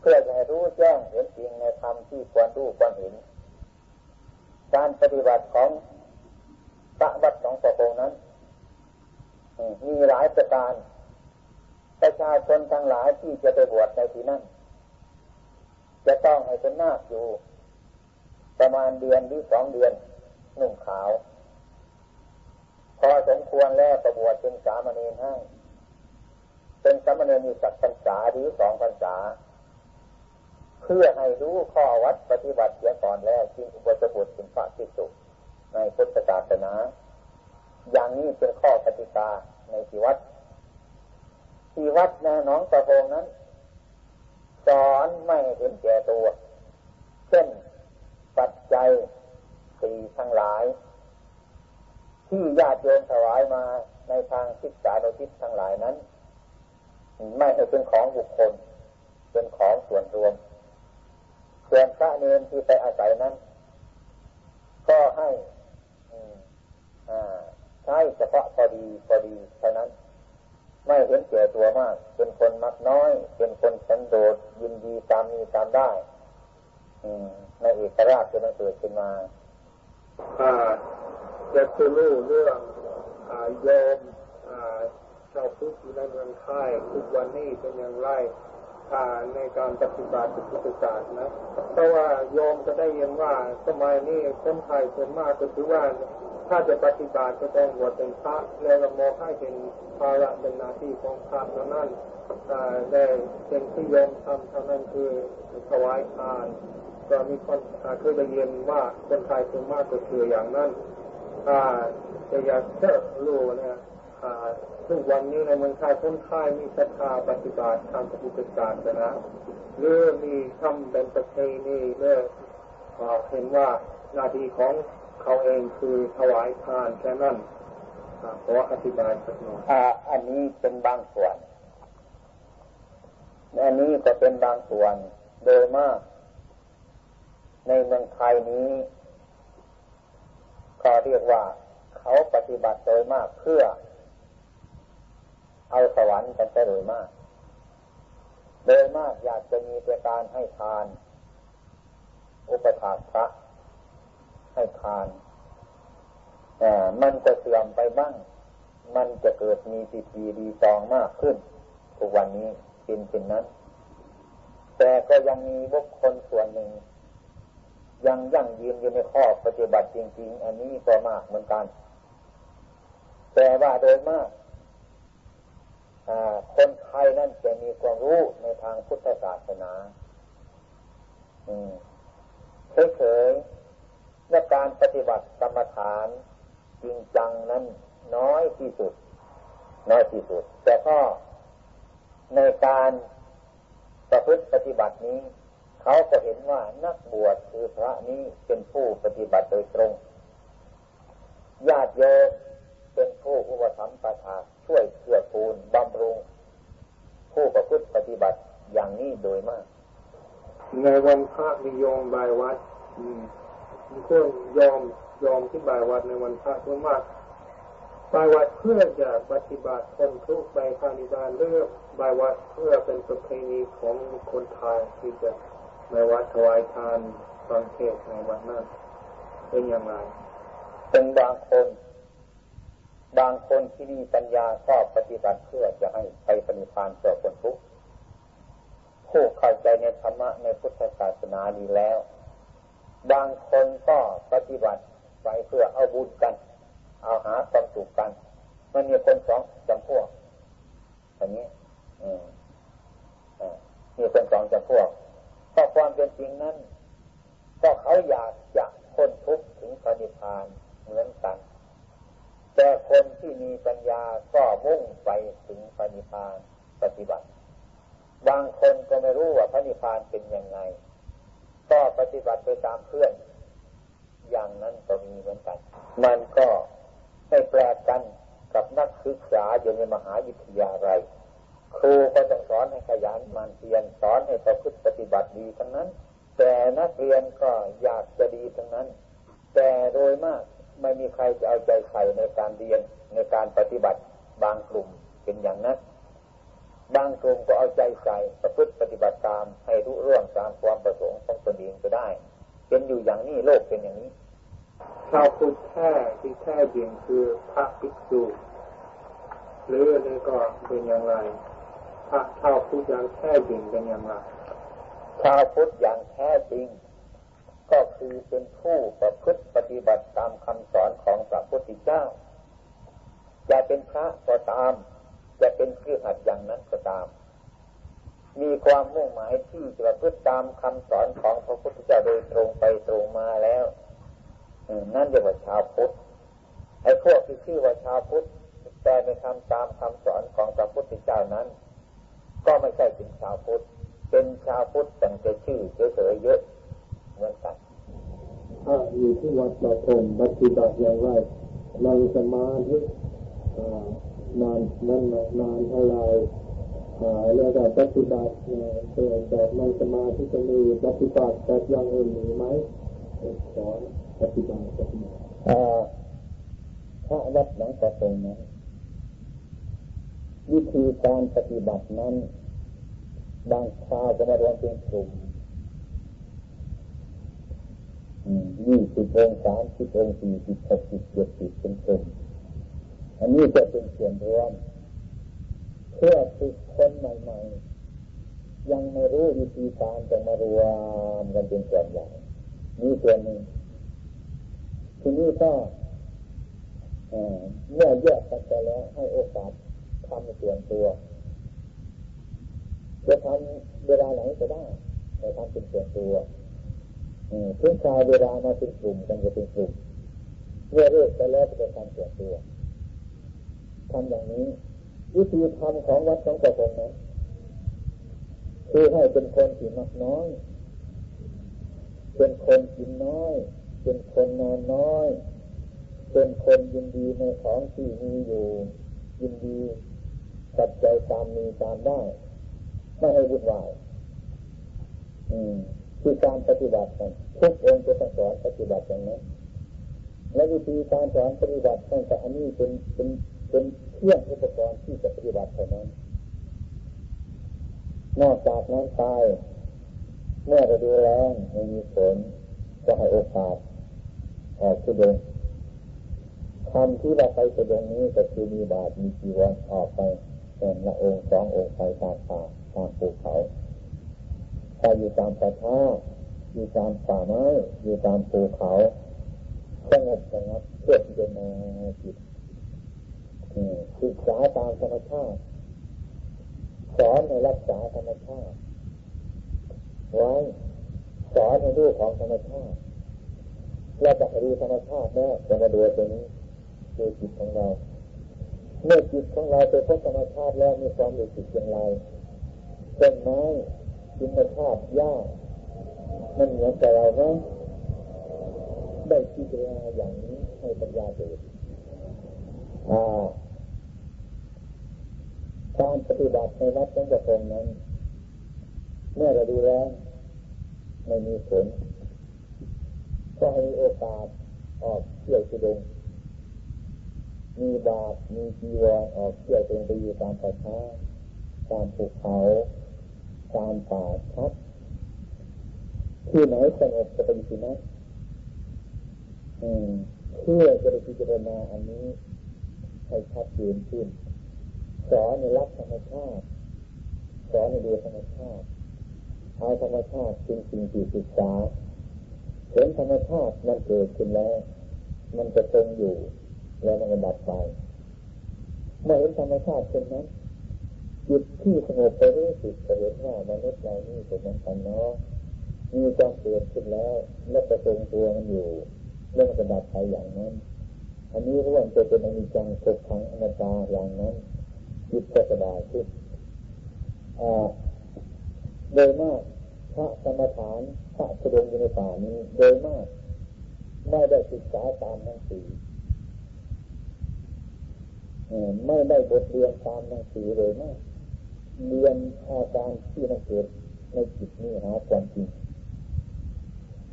เพื่อจะให้รู้แจ้งเห็นจริงในธรรมที่ควรรู้ควรเห็น การปฏิบัติของพระวัดของพระองค์นั้นมีหลายประการ ประชาชนทั้งหลายที่จะไปบวชในที่นั้นจะต้องให้เป็นนาคอยู่ ประมาณเดือนหรือสองเดือน หนุ่งขาว พอสมควรแล้วประบวชเป็นสามเณรให้เป็นสามเณรมีสักพรรษาหรือสองพรรษา เพื่อให้รู้ข้อวัดปฏิบัติเสียก่อนแล้วจึงอุปสมบทเป็นพระภิกษุในพุทธศาสนา อย่างนี้เป็นข้อปฏิกาในที่วัด ที่วัดในน้องตะโพงนั้น สอนไม่เห็นแก่ตัว เช่นปัจจัยสี่ทั้งหลาย ที่ญาติโยมถวายมาในทางศึกษาโดยทิศทั้งหลายนั้น ไม่ให้เป็นของบุคคล เป็นของส่วนรวมส่วนพระเนรที่ไปอาศัยนั้น ก็ให้ใช้เฉพาะพอดีพอดีเท่านั้น ไม่เห็นเก่ตัวมาก เป็นคนมักน้อย เป็นคนสันโดษยินดีตามมีตามได้ในเอกราชจะมันเกิดขึ้นมา จะคือรู้เรื่องโยมชาวพุทธอยู่ในเมืองไทยทุกวันนี้เป็นอย่างไรในการปฏิบัติพุทธศาสนะเพราะว่าโยมก็ได้ยินว่าสมัยนี้คนไทยส่วนมากก็คือว่าถ้าจะปฏิบัติก็ต้องบวชเป็นพระแล้วก็มองให้เป็นภาระเป็นหน้าที่ของพระเท่านั้นแต่เป็นที่โยมทำเท่านั้นคือถวายทาน ก็มีคนเคยได้ยินว่าคนไทยส่วนมากก็คืออย่างนั้น แต่อยากเชื่อรู้เนี่ยทุกวันนี้ในเมืองไทยคนไทยมีศรัทธาปฏิบัติทางพุทธศาสนาหรือมีทำเป็นประเพณีเรื่อเห็นว่าหน้าที่ของเขาเองคือถวายทานแค่นั้นขออธิบายสักหน่อยอันนี้เป็นบางส่วนอันนี้ก็เป็นบางส่วน โดยมาก ในเมืองไทยนี้ เขาเรียกว่าเขาปฏิบัติโดยมากเพื่อ เอาสวรรค์กันจะโดยมาก โดยมากอยากจะมีแต่การให้ทาน อุปถากพระให้ทานแต่มันจะเสื่อมไปบ้าง มันจะเกิดมีปีตีดีตองมากขึ้นทุกวันนี้เป็นเช่นนั้น แต่ก็ยังมีบุคคลส่วนหนึ่ง ยังยั่งยืนอยู่ในข้อปฏิบัติจริง ๆ อันนี้ก็มากเหมือนกัน แต่ว่าโดยมากคนไทยนั่นจะมีความรู้ในทางพุทธศาสนาเฉยๆในการปฏิบัติกรรมฐานจริงจังนั้นน้อยที่สุด น้อยที่สุด แต่ก็ในการประพฤติปฏิบัตินี้ เขาก็เห็นว่านักบวชคือพระนี้เป็นผู้ปฏิบัติโดยตรง ญาติโยมเป็นผู้อุปถัมภ์ประทาช่วยเกื้อกูลบำรุง ผู้ประพฤติปฏิบัติอย่างนี้โดยมาก ในวันพระมีโยมบายวัดมีเครื่องยอมยอมที่บายวัดในวันพระมากบายวัดเพื่อจะปฏิบัติคนทุกไปภานิบาลเลือกบายวัดเพื่อเป็นประเพณีของคนไทยที่จะ ในวัดถวายทานฟังเทศในวันนั้นเป็นอย่างไรเป็นบางคน บางคนที่มีปัญญาชอบปฏิบัติเพื่อจะให้ไปปฏิพานเพื่อคนทุกข์ผู้เข้าใจในธรรมะในพุทธศาสนาดีแล้ว บางคนก็ปฏิบัติไปเพื่อเอาบุญกัน เอาหาความสุขกัน มันมีคนสองจำพวกอย่างนี้มีคนสองจำพวก ก็ความเป็นจริงนั้น ก็เขาอยากจะพ้นทุกข์ถึงปฏิพานเหมือนกัน แต่คนที่มีปัญญาก็มุ่งไปถึงปฏิพานปฏิบัติ บางคนก็ไม่รู้ว่าพระนิพพานเป็นยังไง ก็ปฏิบัติไปตามเพื่อน อย่างนั้นก็มีเหมือนกัน มันก็ไม่แปลกกันกับนักศึกษาอยู่ในมหาวิทยาลัย ครูก็ต้องสอนให้ขยันมันเพียรสอนให้ประพฤติปฏิบัติดีทั้งนั้น แต่นักเรียนก็อยากจะดีทั้งนั้น แต่โดยมากไม่มีใครจะเอาใจใส่ในการเรียนในการปฏิบัติบางกลุ่มเป็นอย่างนั้นบางกลุ่มก็เอาใจใส่ประพฤติปฏิบัติตามให้รู้เรื่องตามความประสงค์ของตนเองก็ได้ เป็นอยู่อย่างนี้โลกเป็นอย่างนี้ชาวพุทธแท้ที่แท้จริงคือพระภิกษุหรืออะไรก็เป็นอย่างไร ระชาวพุทธอย่างแท้จริงเป็นอย่างไรชาวพุทธอย่างแท้จริง ก็คือเป็นผู้ประพฤติปฏิบัติตามคำสอนของพระพุทธเจ้า จะเป็นพระก็ตาม จะเป็นเครือขัดอย่างนั้นก็ตาม มีความมุ่งหมายที่จะประพฤติตามคำสอนของพระพุทธเจ้าโดยตรงไปตรงมาแล้วนั่นเรียกว่าชาวพุทธไอ้พวกที่ชื่อว่าชาวพุทธแต่ในคำตามคำสอนของพระพุทธเจ้านั้น ก็ไม่ใช่เป็นชาวพุทธ เป็นชาวพุทธแต่จะชื่อเฉยๆเยอะเหมือนกันถ้าอยู่ที่วัดประพงปฏิบัติอย่างไรนั่งสมาธินานนั่นนานเท่าไรแล้วก็ปฏิบัติเกิดแบบนั่งสมาธิจะมีปฏิบัติแบบอย่างอื่นมีไหมสอนปฏิบัติปฏิบัติพระวัดหลังประพงนั้น วิธีการปฏิบัตินั้น บางคราวจะมารวมเป็นกลุ่มยี่สิบองสามสิบองสี่สิบหกสิบเจ็ดสิบเป็นกลุ่มอันนี้จะเป็นส่วนรวมเพื่อฝึกคนใหม่ๆ ยังไม่รู้วิธีการจะมารวมกันเป็นส่วนใหญ่นี่ส่วนหนึ่งทีนี้ก็เมื่อแยกกันไปแล้วให้โอกาส ทำส่วนตัวจะทำเวลาไหนก็ได้แต่ทำเป็นส่วนตัวเพื่อชายเวลามาเป็นกลุ่มกันจะเป็นกลุ่มเมื่อเลิกไปแล้วจะทำส่วนตัวทำอย่างนี้ วิธีทำของวัดของกระผมนั้นคือให้เป็นคนที่มักน้อย เป็นคนกินน้อย เป็นคนนอนน้อย เป็นคนยินดีในของที่มีอยู่ ยินดี ตัดใจตามมีตามได้ไม่ให้วุ่นวายคือการปฏิบัติกันทุกองค์จะต้องสอนปฏิบัติอย่างนั้นและวิธีการสอนปฏิบัติตั้งแต่อันนี้เป็นเป็นเป็นเครื่องอุปกรณ์ที่จะปฏิบัติเท่านั้น นอกจากนั้นตาย เมื่อเราดูแลไม่มีผลก็ให้โอกาสออกสุดงคำที่เราไปสุดงนี้ก็คือมีบาตมีจีวรออกไป แต่ละองค์สององค์ไปตามป่าตามภูเขาถ้าอยู่ตามป่าท้าอยู่ตามป่าไม้อยู่ตามภูเขาสงบสงบเพื่อที่จะมาจิตศึกษาตามธรรมชาติสอนในรักษาธรรมชาติไว้สอนในรูปของธรรมชาติเราจะดูธรรมชาติแม่จะมาดูตัวนี้ดูจิตของเรา เมื่อจิตของเราไปพบธรรมชาติแล้วมีความรู้สึกอย่างไรต้นไม้ธรรมชาติหญ้ามันเหมือนกับเราไหมได้พิจารณาอย่างนี้ให้ปัญญาเกิดการปฏิบัติในวัดต้องกระทงนั้น เมื่อเราดูแล้วไม่มีผล ก็ให้โอกาสออกเที่ยวสุดง มีบาตมีจีวรออกเที่ยวเป็นไปอยู่ตามป่าช้าตามภูเขาตามป่าชัดที่ไหนสงบจะไปอยู่ที่นั้นเพื่อจะได้พิจารณาอันนี้ใให้ชัดเจนขึ้นสอนในรักธรรมชาติสอนในดูธรรมชาติเอาธรรมชาติเป็นสิ่งที่ศึกษาเห็นธรรมชาติมันเกิดขึ้นแล้ว มันจะคงอยู่ แล้วมันก็ดับไปเมื่อเห็นธรรมชาติเช่นนั้นจิตที่สงบไปรู้สึกเห็นว่ามนุษย์เรานี่เป็นมันกันเนาะมีความเกิดขึ้นแล้ว แล้วประทรงตัวมันอยู่แล้วมันก็ดับไปอย่างนั้น อันนี้ร่วมจะเป็นอนิจจังทุกขังอนัตตาอย่างนั้นจิตก็สบายขึ้นโดยมากพระกรรมฐานพระสดงอยู่ในป่านี้โดยมากไม่ได้ศึกษาตามหนังสือ ไม่ได้บทเรียนตามหนังสือเลยมากเรียนอาการที่มันเกิดในจิตนี้หาความจริง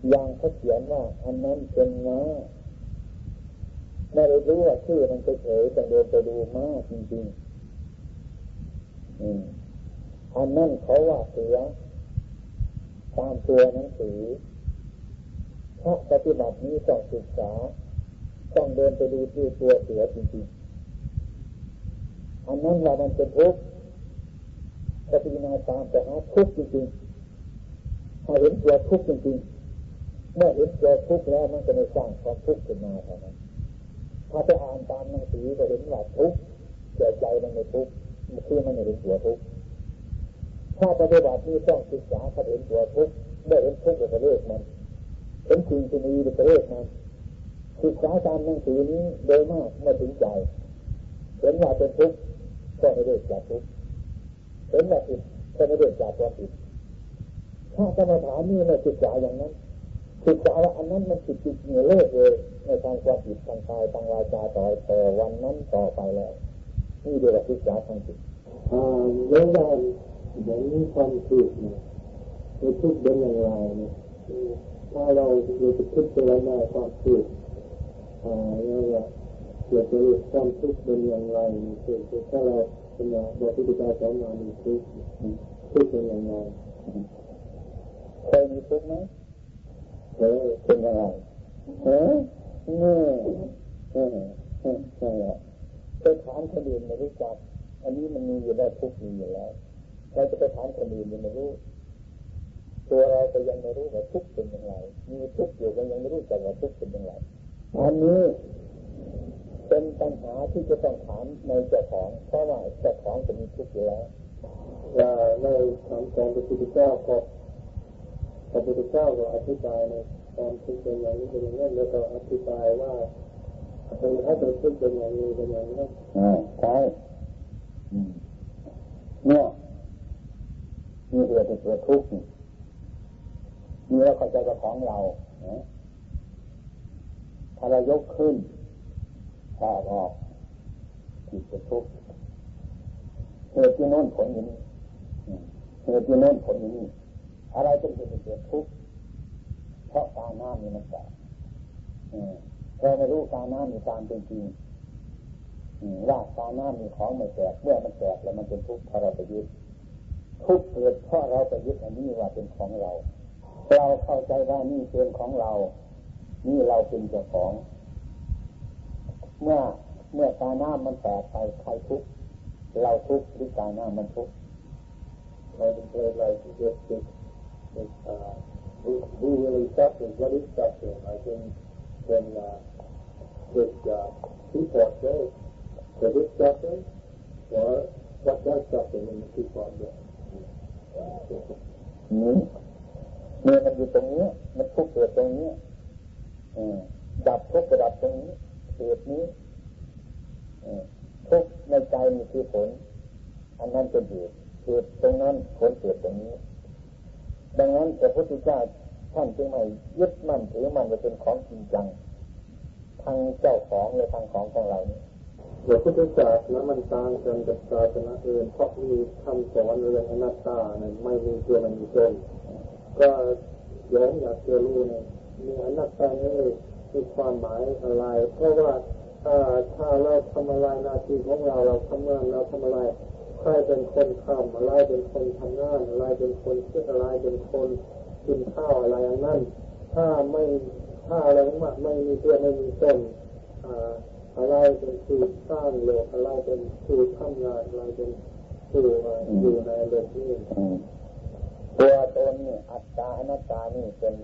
อย่างเขาเขียนว่า อันนั้นเป็นม้าไม่ได้รู้ว่าชื่อมันเฉยๆแต่เดินไปดูมากจริงๆอันนั้นเขาว่าเสือตามตัวหนังสือเพราะปฏิบัตินี้ต้องศึกษา ต้องเดินไปดูที่ตัวเสือจริงๆ อันนั้นว่ามันเป็นทุกข์ปฏินาตามแต่หาทุกข์จริงๆถ้าเห็นตัวทุกข์จริงๆ เมื่อเห็นตัวทุกข์แล้วมันจะไม่สร้างความทุกข์ขึ้นมาเท่านั้นถ้าไปอ่านตามหนังสือก็เห็นว่าทุกข์แต่ใจมันไม่ทุกข์คือมันไม่เห็นตัวทุกข์ถ้าปฏิบัตินี้ต้องศึกษาเขาเห็นตัวทุกข์ได้เห็นทุกข์ก็เลิกมันเห็นจริงที่มีก็เลิกมันศึกษาตามหนังสือนี้โดยมากไม่ถึงใจเห็นว่าเป็นทุกข์ ก็ไม่เลิกจากทุกข์เห็นว่าผิดก็ไม่เลิกจากความผิดถ้ากรรมฐานนี่ไม่ศึกษาอย่างนั้นศึกษาว่าอันนั้นมันผิดจริงเลิกเลยในทางความผิดทางกายทางวาจาต่อแต่วันนั้นต่อไปแล้วนี่เดียวกับศึกษาทางจิตเรื่องการอย่างนี้ความทุกข์เนี่ยทุกข์เป็นอย่างไรเนี่ยถ้าเราเราจะคิดไปแล้วในความทุกข์อ่าเรา เราจะรู้ความทุกข์เป็นอย่างไรคือถ้าเราเป็นอย่างบอกที่จะสอนมามีทุกข์ทุกข์เป็นอย่างไรเคยมีทุกข์ไหมเออเป็นยังไงเออนี่เออใช่แล้วไปถามคนอื่นไม่รู้จัก อันนี้มันมีอยู่แล้วทุกมีอยู่แล้วเราจะไปถามคนอื่นยังไม่รู้ตัวเราก็ยังไม่รู้ว่าทุกเป็นอยังไงมีทุกอยู่ก็ยังไม่รู้จักว่าทุกเป็นอยังไงอันนี้ เป็นปัญหาที่จะต้องถามในเจ้าของเพราะว่าเจ้าของจะมีทุกอยู่แล้วในคำสอนพระพุทธเจ้าก็พระพุทธเจ้าก็อธิบายในความทุกข์เป็นอย่างนี้เป็นอย่างนั้นแล้วก็อธิบายว่าเป็นถ้าเป็นทุกข์เป็นอย่างนี้เป็นอย่างนั้นใช่เนี่ยมีเรือเป็นตัวทุกข์มีแล้วเข้าใจกับของเราถ้าเรายกขึ้น ถ้าออกจิตจะทุกข์เหตุที่โน้นผลอย่างนี้เหตุที่โน้นผลอย่างนี้อะไรเป็นเหตุเป็นทุกข์เพราะตาหน้ามีมันแตกเราไม่รู้ตาหน้ามีตามเป็นจริงว่าตาหน้ามีของไม่แตกเมื่อมันแตกแล้วมันเป็นทุกข์เพราะเราไปยึดทุกข์เกิดเพราะเราไปยึดอันนี้ว่าเป็นของเรา เราเข้าใจว่านี่เป็นของเรา นี่เราเป็นเจ้าของ เมื่อเมื่อตาหน้ามันแตกไปใครทุกเราทุกหรือตาหน้ามันทุกเราเป็นอะไรที่เกิดขึ้น who, who really suffers, what is suffering? I think when uh, with uh, two-part day, does it suffering or what does suffering in the two-part day? นี้เมื่อมันอยู่ตรงนี้ มันทุกข์เกิดตรงนี้ดับทุกข์ดับตรงนี้ เหตุนี้ทุกในใจมีคือผล อันนั้นเป็นเหตุเหตุตรงนั้นผลเกิดตรงนี้ ดังนั้นพระพุทธเจ้าท่านจึงไม่ยึดมั่นถือมันจะเป็นของจริงจังทางเจ้าของหรือทางของของเรานี่พระพุทธศาสนามันต่างกันกับศาสนาอื่นเพราะมีคำสอนเรื่องอนัตตาเนี่ยไม่มีตัวมันมีตนก็ย้อนอยากจะรู้เนี่ยมีอนัตตาเนี่ย มีความหมายอะไร เพราะว่าถ้าถ้าเราทำอะไรนาทีของเราเราทำงานเราทำอะไรใครเป็นคนทำอะไรเป็นคนทำงานอะไรเป็นคนคิดอะไรเป็นคนกินข้าวอะไรอย่างนั้นถ้าไม่ถ้าอะไรมากไม่มีตัวไม่มีต้นอะไรเป็นผู้สร้างโลกอะไรเป็นผู้ทำงานอะไรเป็นผู้อยู่ในโลกนี้ตัวตนนี่อัตตาอนัตตานี่เป็น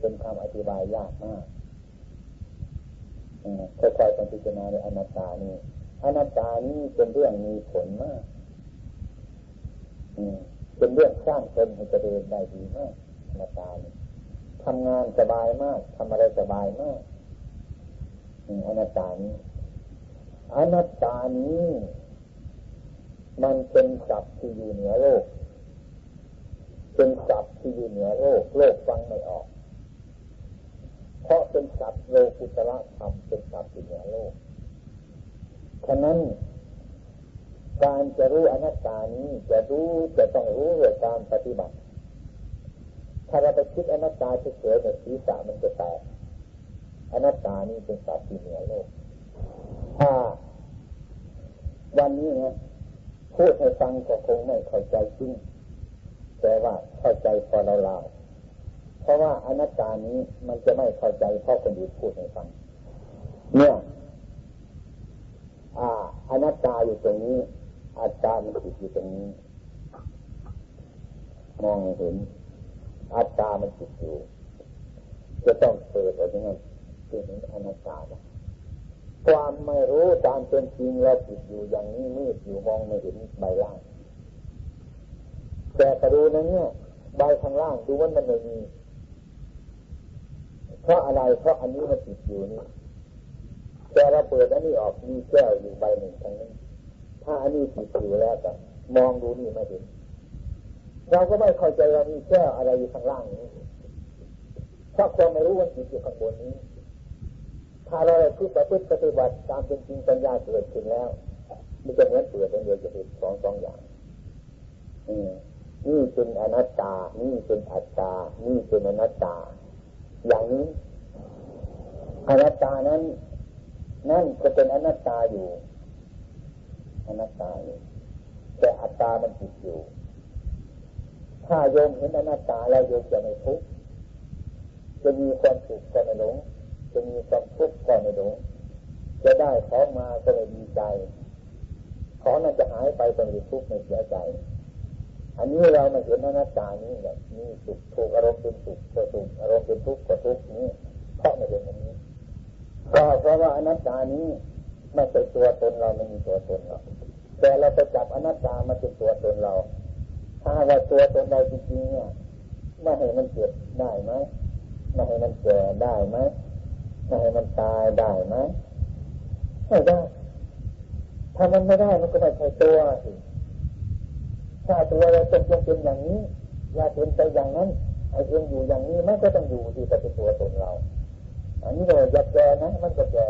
เป็นคำอธิบายยากมาก ค่อยๆพิจารณาในอนัตตานี่อนัตตานี่เป็นเรื่องมีผลมากเป็นเรื่องสร้างตนให้เจริญได้ดีมากอนัตตานี่ทำงานสบายมากทำอะไรสบายมากอนัตตานี้อนัตตานี้ มันเป็นศัพท์ที่อยู่เหนือโลก เป็นศัพท์ที่อยู่เหนือโลก โลกฟังไม่ออก เพราะเป็นศัพท์โลกุตระธรรมเป็นศัพท์ที่เหนือโลก ฉะนั้นการจะรู้อนัตตานี้จะรู้จะต้องรู้เรื่องการปฏิบัติ ถ้าเราไปคิดอนัตตาเฉยๆเนี่ยศีรษะมันจะแตกอนัตตานี้เป็นสัตว์ที่เหนือโลก ถ้า วันนี้นะพูดให้ฟังก็คงไม่เข้าใจจริงแต่ว่าเข้าใจพอเราเรา เพราะว่าอนัตตานี้มันจะไม่เข้าใจเพราะคนอื่นพูดให้ฟัง เนี่ยอ่าอนัตตาอยู่ตรงนี้อัตตามันติดอยู่ตรงนี้ มองเห็น อัตตามันติดอยู่ จะต้องเปิดอะไรเงี้ยคือเห็นอนัตตาความไม่รู้ตามเป็นจริงแล้วจิตอยู่อย่างนี้มืดอยู่มองไม่เห็นใบล่าง แต่กระดูนั้นเนี่ยใบข้างล่างดูว่ามันไม่มี เพราะอะไร เพราะอันนี้มันติดอยู่นี่ แต่เราเปิดอันนี้ออกมีแก้วอยู่ใบหนึ่งทางนั้นถ้าอันนี้ติดอยู่แล้วแต่มองดูนี่ไม่เห็นเราก็ไม่เข้าใจว่ามีแก้วอะไรอยู่ข้างล่างนี้เพราะความไม่รู้ว่าจิตอยู่ข้างบนนี้ ถ้าเราคิดประพฤติปฏิบัติตามเป็นจริงปัญญาเกิดขึ้นแล้ว มันจะเหมือนเปลือเป็นเดียวจะเป็นสองสองอย่างนี่เป็นอนัตตา นี่เป็นอัตตา นี่เป็นอนัตตา อย่างนี้อนัตตานั้น นั่นก็เป็นอนัตตาอยู่ อนัตตาอยู่แต่อัตตามันติดอยู่ ถ้าโยมเห็นอนัตตาแล้วโยมจะไม่ทุกข์จะมีความสุขก็ไม่หลง จะมีความทุกข์ก็ไม่รู้จะได้ของมาก็ไม่ดีใจ ของนั้นจะหายไปก็ไม่ทุกข์ไม่เสียใจ อันนี้เรามาเห็นอนัตตานี้แบบมีสุขถูกอารมณ์เป็นสุขก็สุขอารมณ์เป็นทุกข์ก็ทุกข์นี้เพราะไม่เห็นอันนี้ก็เพราะว่าอนัตตานี้ไม่ใช่ตัวตนเราไม่มีตัวตนเราแต่เราไปจับอนัตตามาเป็นตัวตนเรา ถ้าว่าตัวตนเราจริงๆเนี่ยไม่ให้มันเกิดได้ไหมไม่ให้มันแก่ได้ไหมไม่ให้มันตายได้ไหมไม่ได้ถ้ามันไม่ได้มันก็ไม่ใช่ตัวสิ ถ้าตัวเราเป็นจงเป็นอย่างนี้อย่าเป็นไปอย่างนั้นไอ้เองอยู่อย่างนี้มันก็ต้องอยู่ที่เป็นตัวตนเรา อันนี้เราอยากแก่นะมันก็แก่